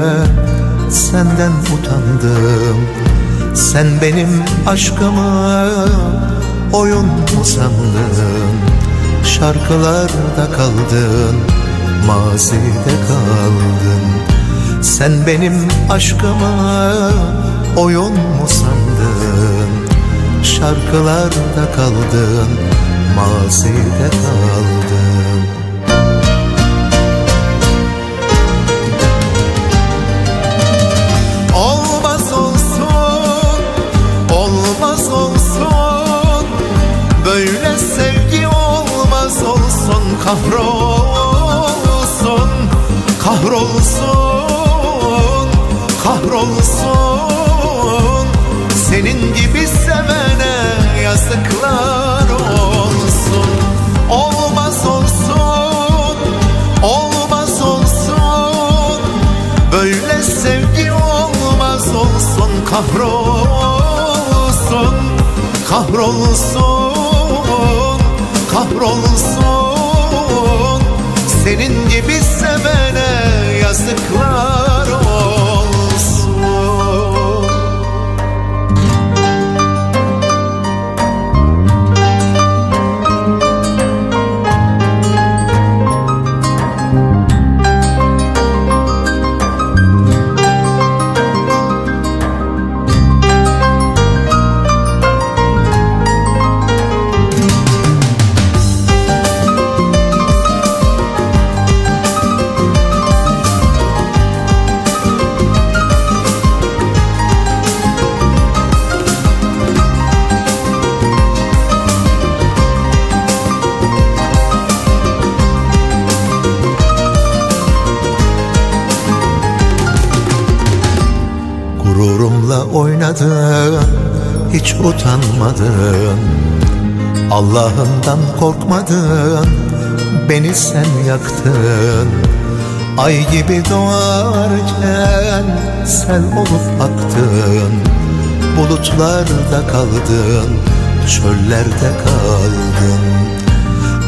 senden utandım. Sen benim aşkımı oyun mu sandın? Şarkılarda kaldın mazide kaldın. Sen benim aşkımı oyun mu sandın? Şarkılarda kaldın mazide kaldın. kahrolsun kahrolsun kahrolsun. Senin gibi sevene yazıklar olsun. Olmaz olsun olmaz olsun. Böyle sevgi olmaz olsun. Kahrolsun kahrolsun kahrolsun. Senin gibi sevene yazıklar oynadın Hiç utanmadın Allah'ından korkmadın Beni sen yaktın. Ay gibi doğarken Sel olup aktın. Bulutlarda kaldın Çöllerde kaldın.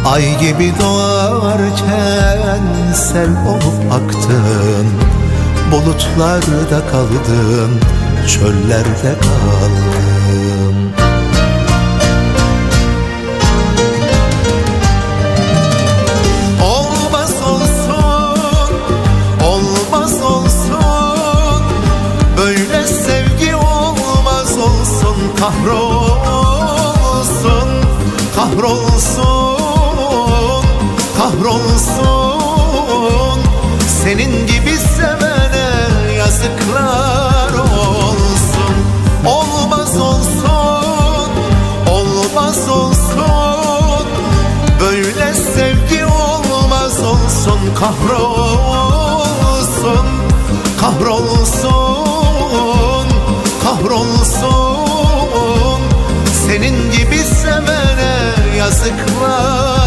Ay gibi doğarken Sel olup aktın. Bulutlarda kaldın Çöllerde kaldın Olmaz olsun Olmaz olsun. Böyle sevgi olmaz olsun Kahrolsun Kahrolsun Kahrolsun. Senin gibi sevene yazıklar olsun olmaz olsun Kahrolsun Kahrolsun Kahrolsun. Senin gibi sevene yazıklar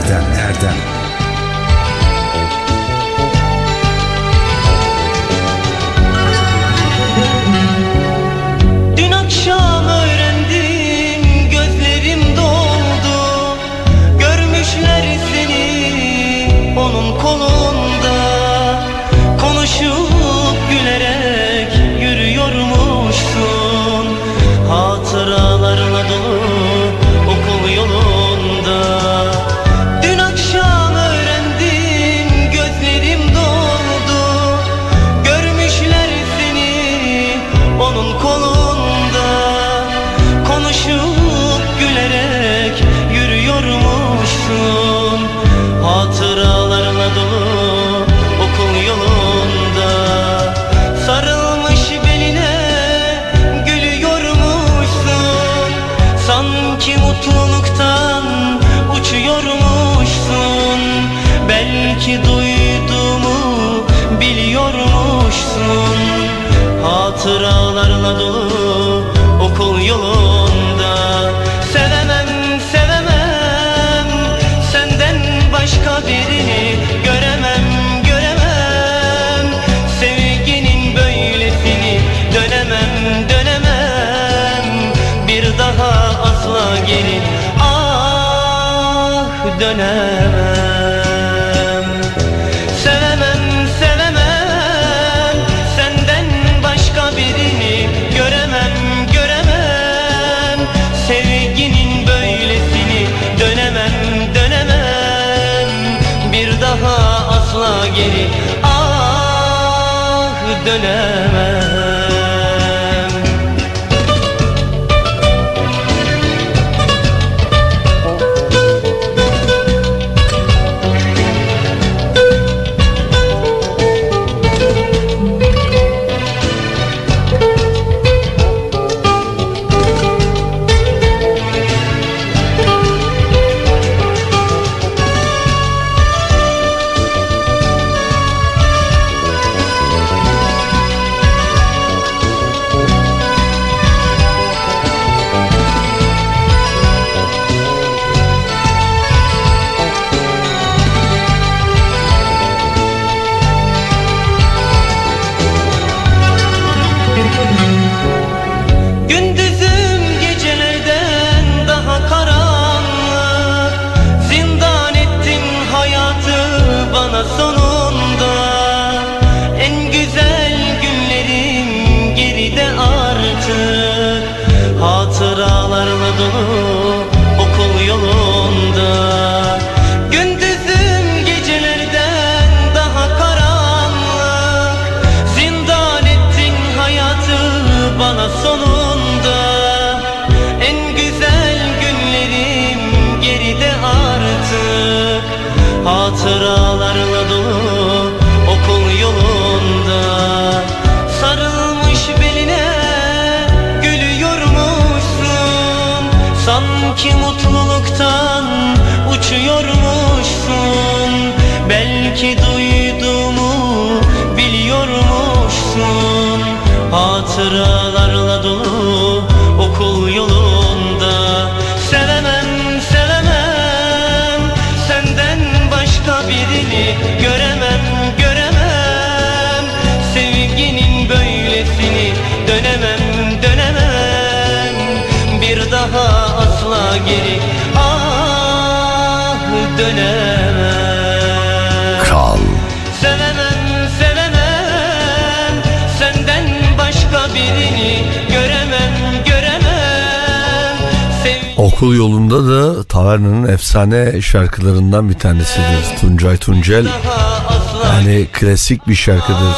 Yollarla okul yolunda. Sevemem sevemem senden başka birini Göremem göremem. Sevginin böylesini Dönemem dönemem. Bir daha asla geri Ah dönemem. Dönemem Kral Sevemem sevemem senden başka birini göremem göremem Sev Okul yolunda da Taverna'nın efsane şarkılarından bir tanesidir. Tuncay Tuncel. Yani klasik bir şarkıdır.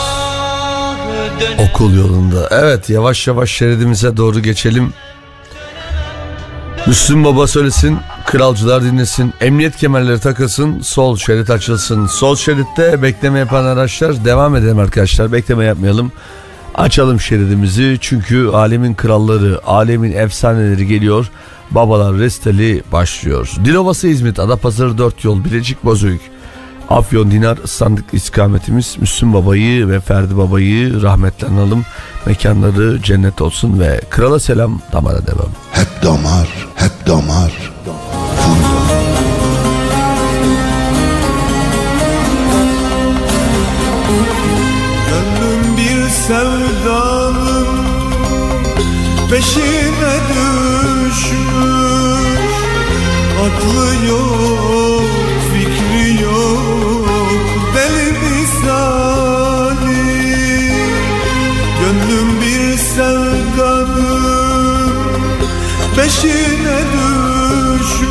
Okul yolunda. Evet yavaş yavaş şeridimize doğru geçelim. Müslüm Baba söylesin, kralcılar dinlesin, emniyet kemerleri takılsın, sol şerit açılsın. Sol şeritte bekleme yapan araçlar devam edelim arkadaşlar. Bekleme yapmayalım. Açalım şeridimizi çünkü alemin kralları, alemin efsaneleri geliyor. Babalar resteli başlıyor. Dilovası İzmit, Adapazarı 4 yol, Bilecik Bozüyük. Afyon Dinar sandık istikametimiz Müslüm Baba'yı ve Ferdi Baba'yı rahmetle analım. Mekanları cennet olsun ve krala selam damara devam. Hep damar, hep damar. Peşine düşmüş. Aklı yok, fikri yok, deli misali Gönlüm bir sevdanın peşine düşmüş.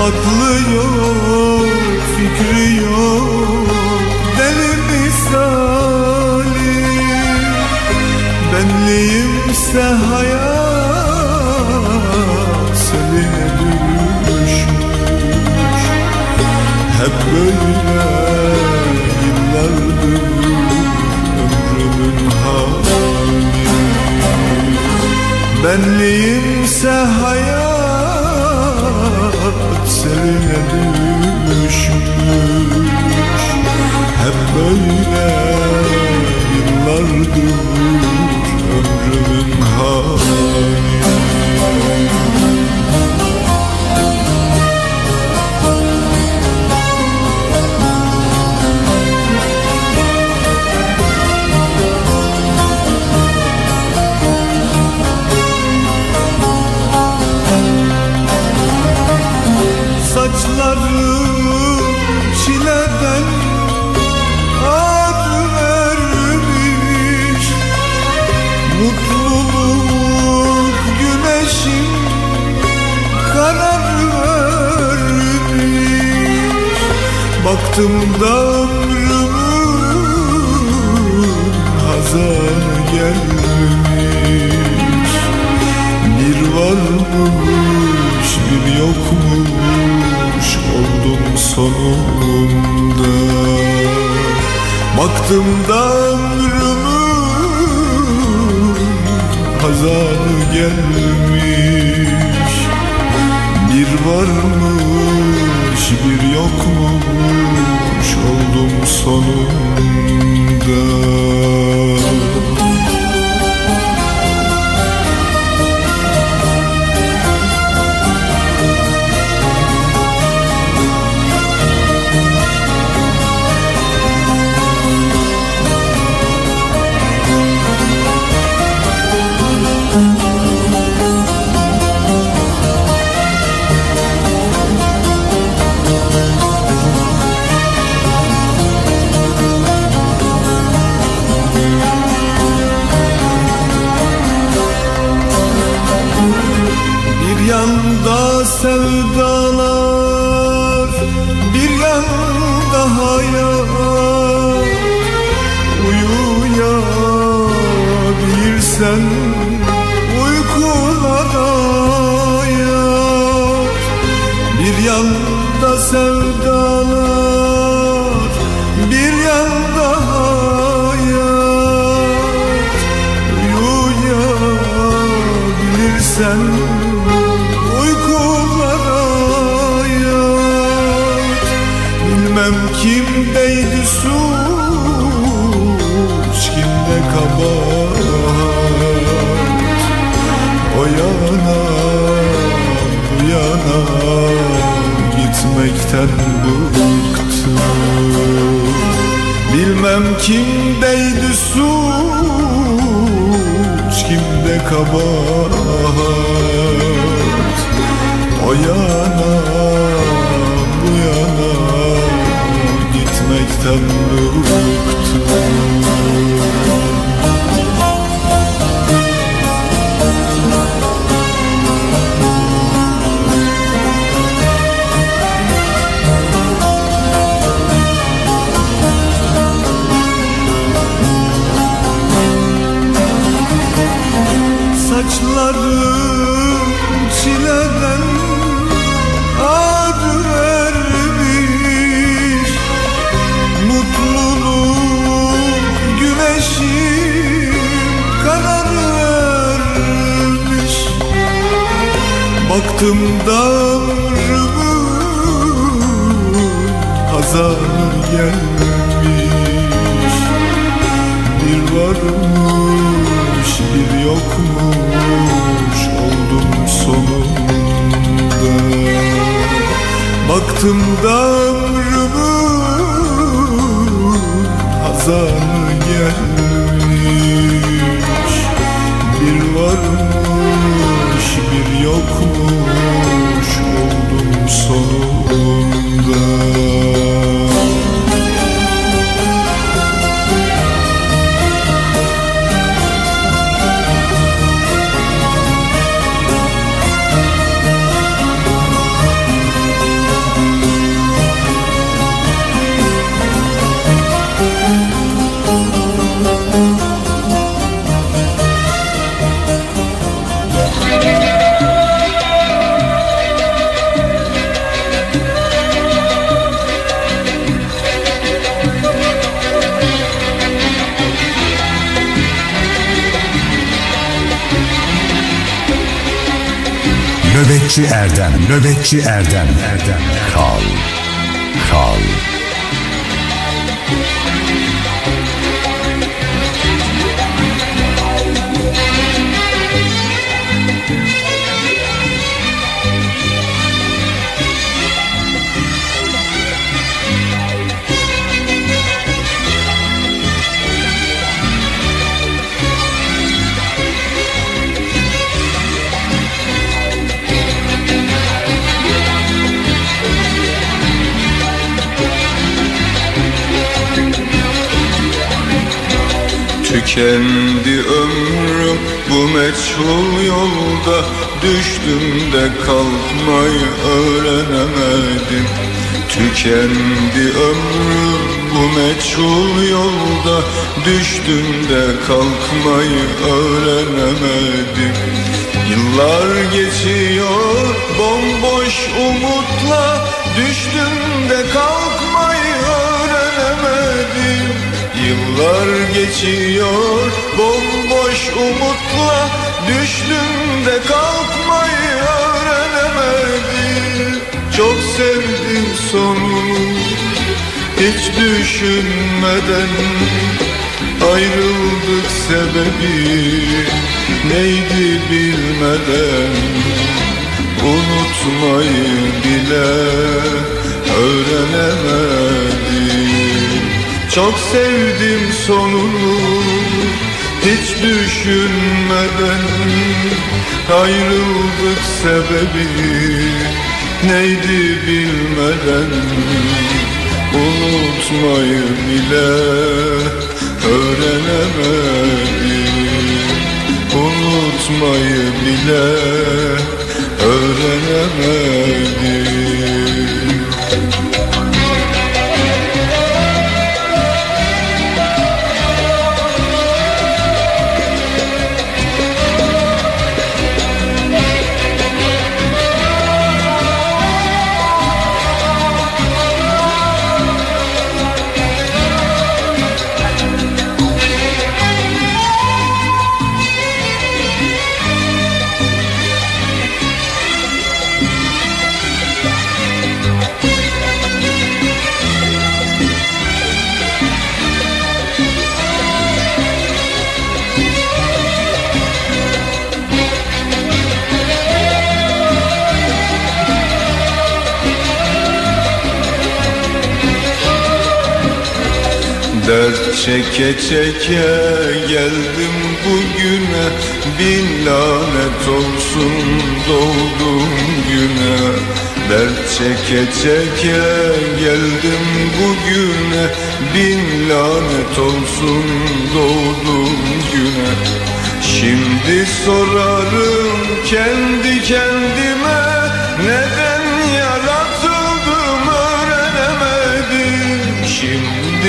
Aklı yok, fikri yok, ise hayat seni bürümüş Hep böyle yıllardır ömrümün hali. Benliğimse hayat seline düşmüş Hep böyle yıllardır ömrümün hali. Baktım da ömrümün hazanı gelmiş. Bir varmış bir yokmuş oldum sonunda. Baktım da ömrümün hazanı gelmiş. Bir varmış bir yokmuş oldum sonunda sevdalar Bir yanda hayat Uyuyabilirsen Uykulara gitmekten bıktım Bilmem kimdeydi suç kimde kabahat. O yana bu yana gitmekten bıktım Baktım da ömrümün hazanı gelmiş. Bir varmış bir yokmuş oldum sonunda. Baktım da ömrümün hazanı gelmiş. Bir varmış bir yokmuş oldum sonunda Nöbetçi Erdem, Nöbetçi Erdem, Erdem, Kral, Kral. Tükendi ömrüm bu meçhul yolda. Düştüm de kalkmayı öğrenemedim. Tükendi ömrüm bu meçhul yolda. Düştüm de kalkmayı öğrenemedim. Yıllar geçiyor bomboş umutla. Düştüm de kalkmayı Yıllar geçiyor bomboş umutla Düştüm de kalkmayı öğrenemedim. Çok sevdim sonunu hiç düşünmeden Ayrıldık sebebi neydi bilmeden. Unutmayı bile öğrenemedim Çok sevdim sonunu hiç düşünmeden. Ayrıldık sebebi neydi bilmeden. Unutmayı bile öğrenemedim. Unutmayı bile öğrenemedim Dert çeke çeke geldim bugüne. Bin lanet olsun doğdum güne. Dert çeke çeke geldim bugüne. Bin lanet olsun doğdum güne. Şimdi sorarım kendi kendime Neden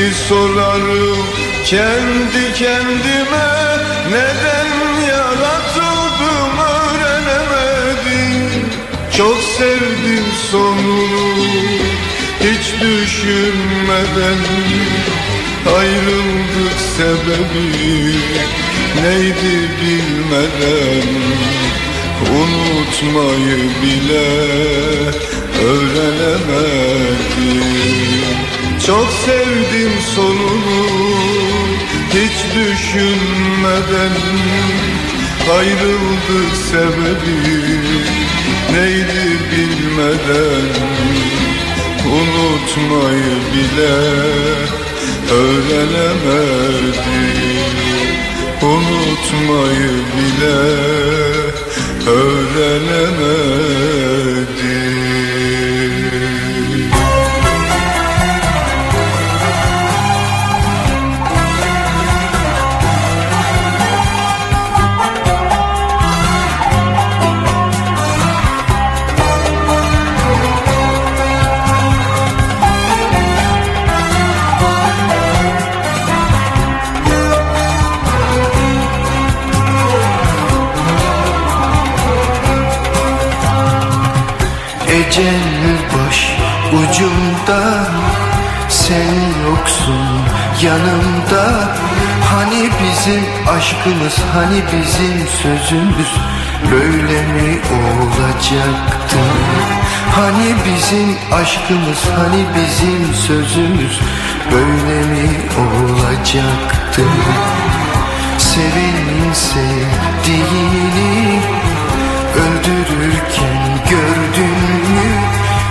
Şimdi sorarım kendi kendime Neden yaratıldım öğrenemedim. Çok sevdim sonunu hiç düşünmeden Ayrıldık sebebi neydi bilmeden. Unutmayı bile öğrenemedim Çok sevdim sonunu hiç düşünmeden. Ayrıldık sebebi neydi bilmeden. Unutmayı bile öğrenemedim. Unutmayı bile öğrenemedim yanımda. Hani bizim aşkımız Hani bizim sözümüz Böyle mi olacaktı? Hani bizim aşkımız Hani bizim sözümüz Böyle mi olacaktı? Sevenin sevdiğini Öldürürken gördün mü?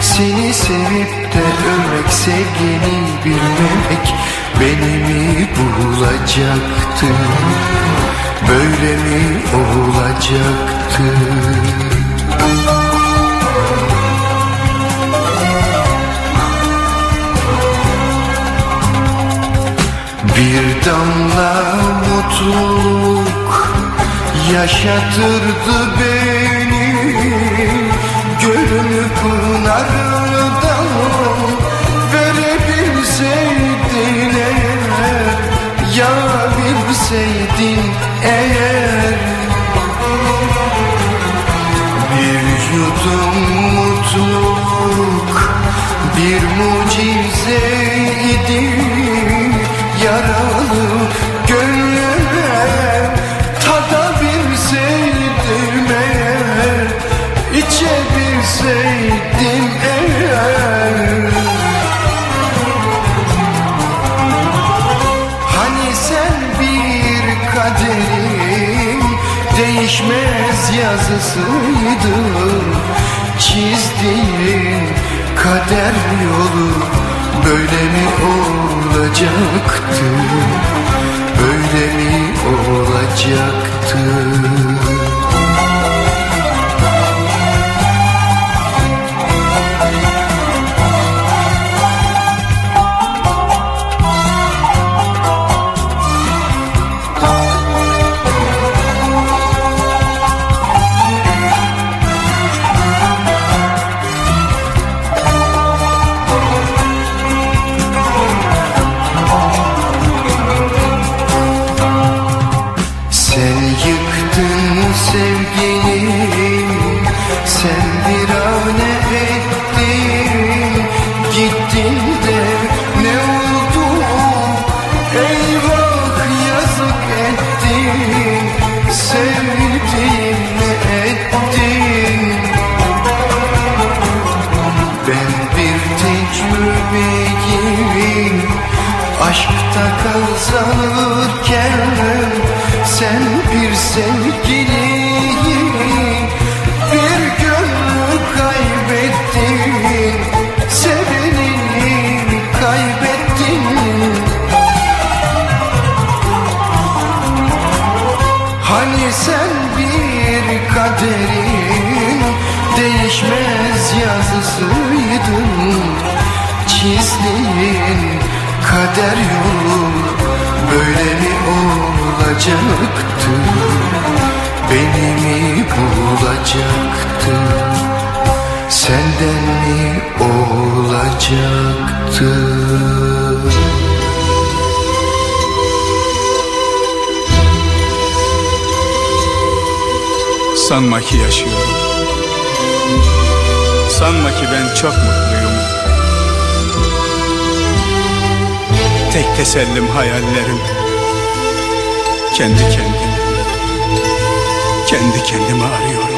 Seni sevip de ölmek Sevgini bilmemek Beni mi bulacaktı? Böyle mi olacaktı? Bir damla mutluluk yaşatırdı beni yazısıydım Çizdiğin kader yolu Böyle mi olacaktı? Böyle mi olacaktı bulacaktı Senden mi olacaktı? Sanma ki yaşıyorum. Sanma ki ben çok mutluyum. Tek tesellim hayallerim. Kendi kendime Kendi kendime arıyorum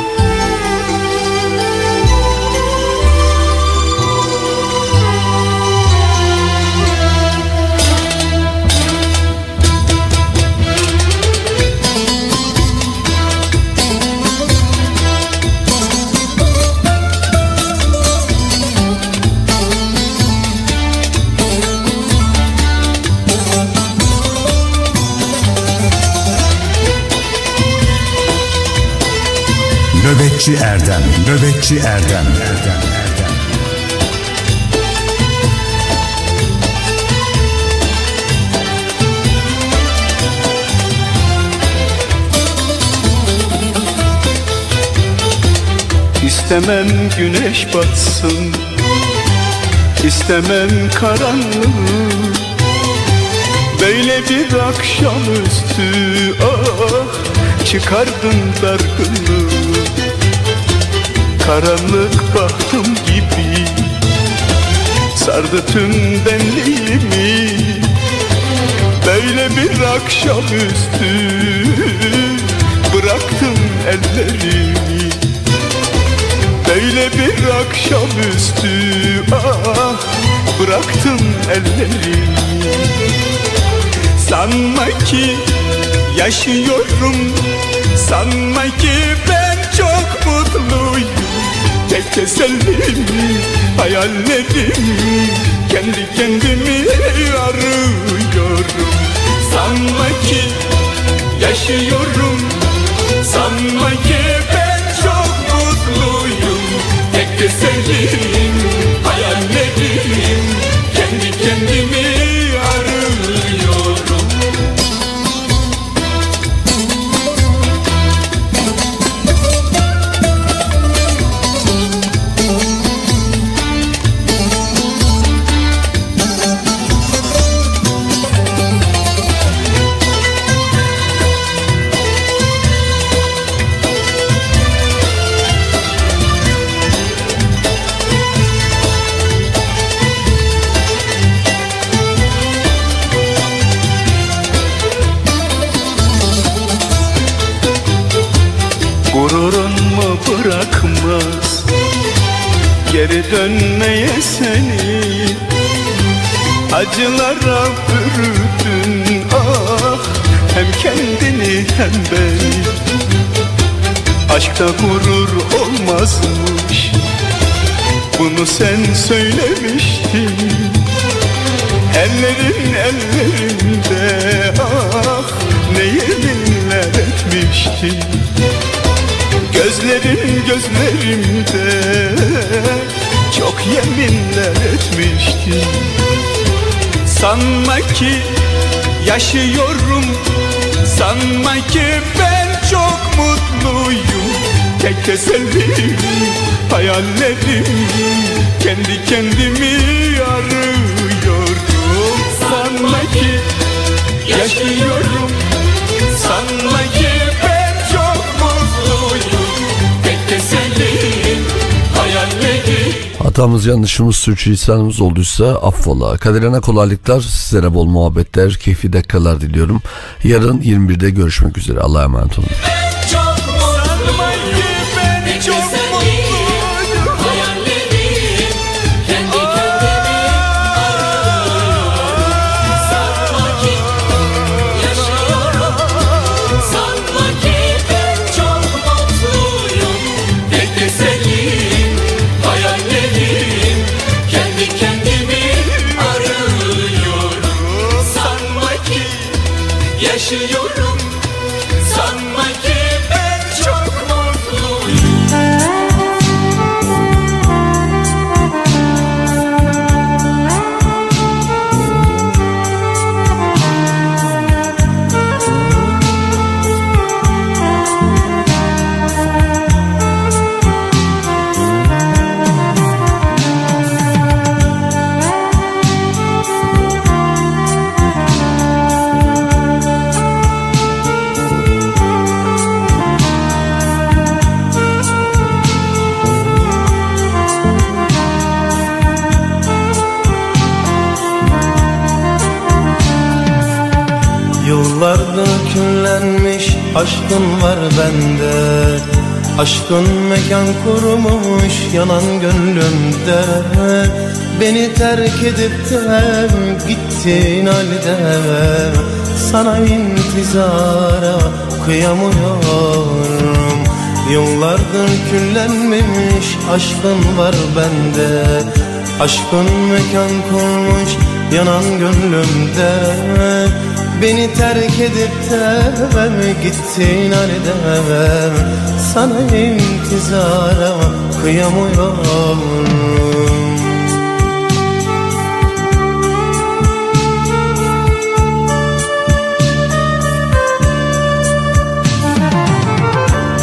Nöbetçi Erdem, Nöbetçi Erdem, Erdem. İstemem güneş batsın. İstemem karanlık. Böyle bir akşamüstü ah Çıkardın dargınlığı. Karanlık bahtım gibi Sardı tüm benliğimi. Böyle bir akşamüstü Bıraktım ellerimi. Böyle bir akşamüstü ah Bıraktım ellerimi. Sanma ki yaşıyorum. Sanma ki ben çok mutluyum. Tek tesellim hayallerim Kendi kendimi arıyorum. Sanma ki yaşıyorum. Sanma ki ben çok mutluyum. Tek tesellim hayallerim dönmeye seni. Acılara bürüdün ah Hem kendini hem beni. Aşkta gurur olmazmış Bunu sen söylemiştin. Ellerin ellerimde ah ne yeminler etmiştin. Gözlerin gözlerimde çok yeminler etmiştin Sanma ki yaşıyorum Sanma ki ben çok mutluyum. Tek tesellim hayallerim Kendi kendimi arıyorum Sanma ki yaşıyorum Hatamız yanlışımız sürçülisanımız olduysa affola. Kaderine kolaylıklar sizlere bol muhabbetler keyifli dakikalar diliyorum. Yarın 21'de görüşmek üzere Allah'a emanet olun. Aşkın var bende. Aşkın mekan kurmuş yanan gönlümde. Beni terk edip de gittin halde. Sana intizara kıyamıyorum. Yıllardır küllenmemiş aşkın var bende. Aşkın mekan kurmuş yanan gönlümde Beni terk edip de gittin halde Sana intizara kıyamıyorum.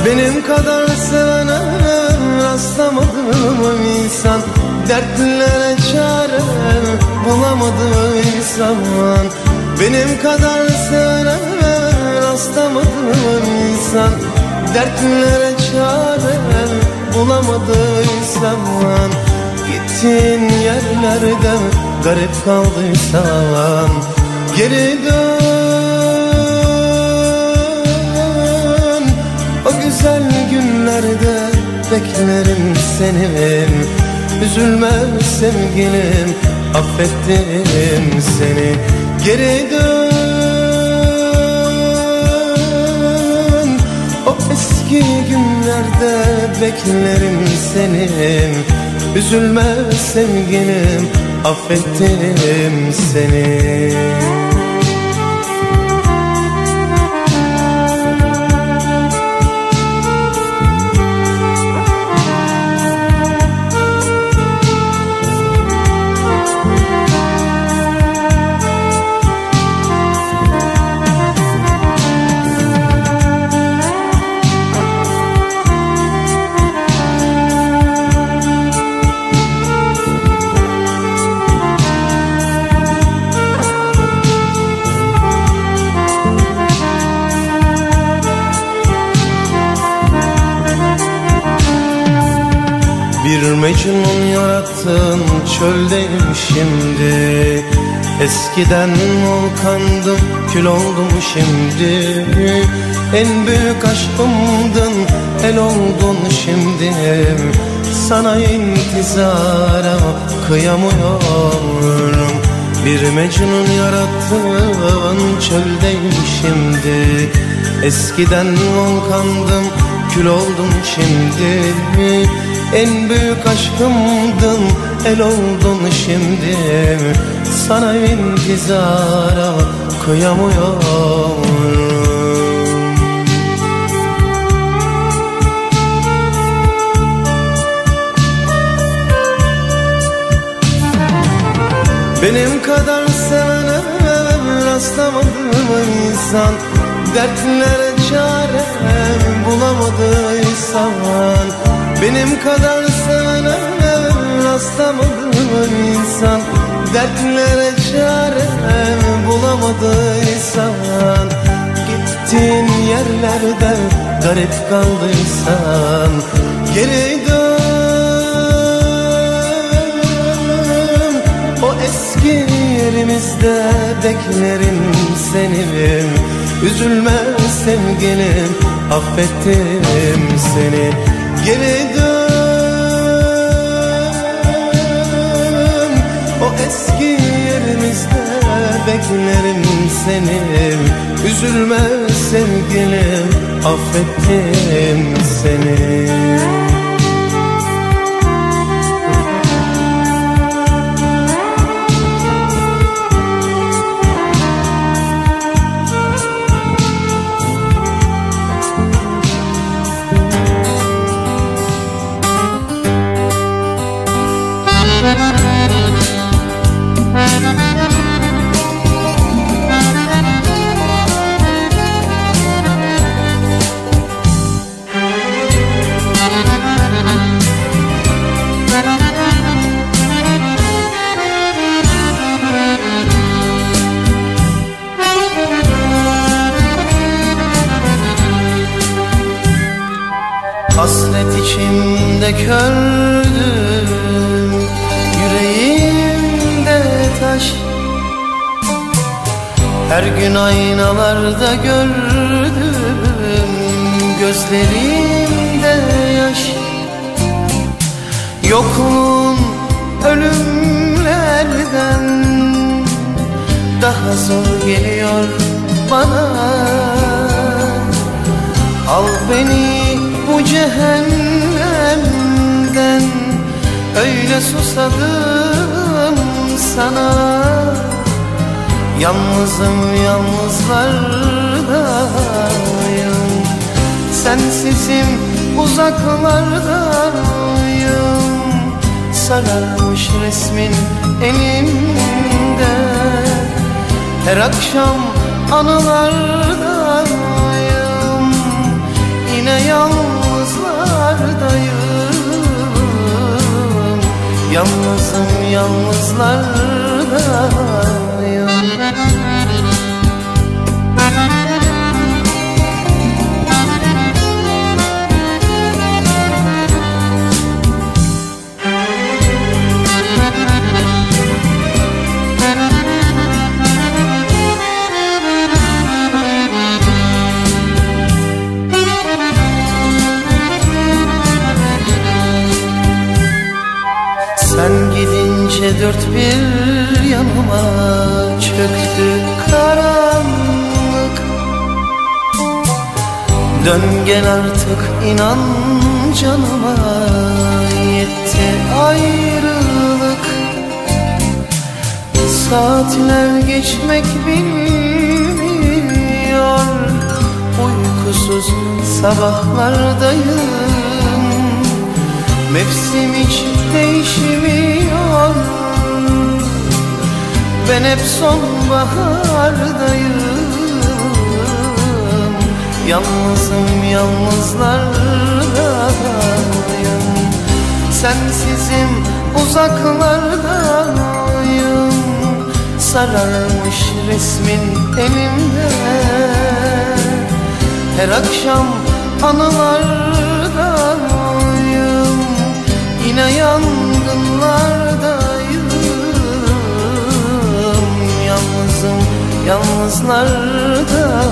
Benim kadar sevene rastlamadım insan. Dertlere çare bulamadım insan Benim kadar sevene rastlamadım insan. Dertlere çare bulamadım insan Gittiğin yerlerde garip kaldıysan Geri dön. O güzel günlerde beklerim seni Üzülme sevgilim affettim seni Geri dön. O eski günlerde beklerim seni. Üzülme sevgilim affettim seni çöldeyim şimdi. Eskiden volkandım kül oldum şimdi. En büyük aşkımdın el oldun şimdi. Sana intizara kıyamıyorum. Bir Mecnun yarattın çöldeyim şimdi. Eskiden volkandım kül oldum şimdi En büyük aşkımdın el oldun şimdi. Sana intizara kıyamıyorum. Benim kadar sevene rastlamadım insan. Dertlere çare bulamadıysan Benim kadar sevene rastlamadım insan Dertlere çare bulamadıysan Gittiğin yerlerde garip kaldıysan Geri dön O eski yerimizde beklerim seni. Üzülme sevgilim affettim seni Geri dön. O eski yerimizde beklerim seni. Üzülme sevgilim affettim seni susadım sana. Yalnızım yalnızlardayım. Sensizim uzaklardayım. Sararmış resmin elimde Her akşam anılardayım. Yine yalnızlardayım Yalnızım yalnızlardayım çöktü karanlık. Dön gel artık inan canıma yetti ayrılık. Saatler geçmek bilmiyor Uykusuz sabahlardayım. Mevsim hiç değişmiyor Ben hep sonbahardayım. Yalnızım yalnızlardayım Sensizim uzaklardayım Sararmış resmin elimde. Her akşam anılardayım Yine yangınlardayım yalnızlardayım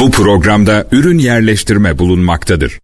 Bu programda ürün yerleştirme bulunmaktadır.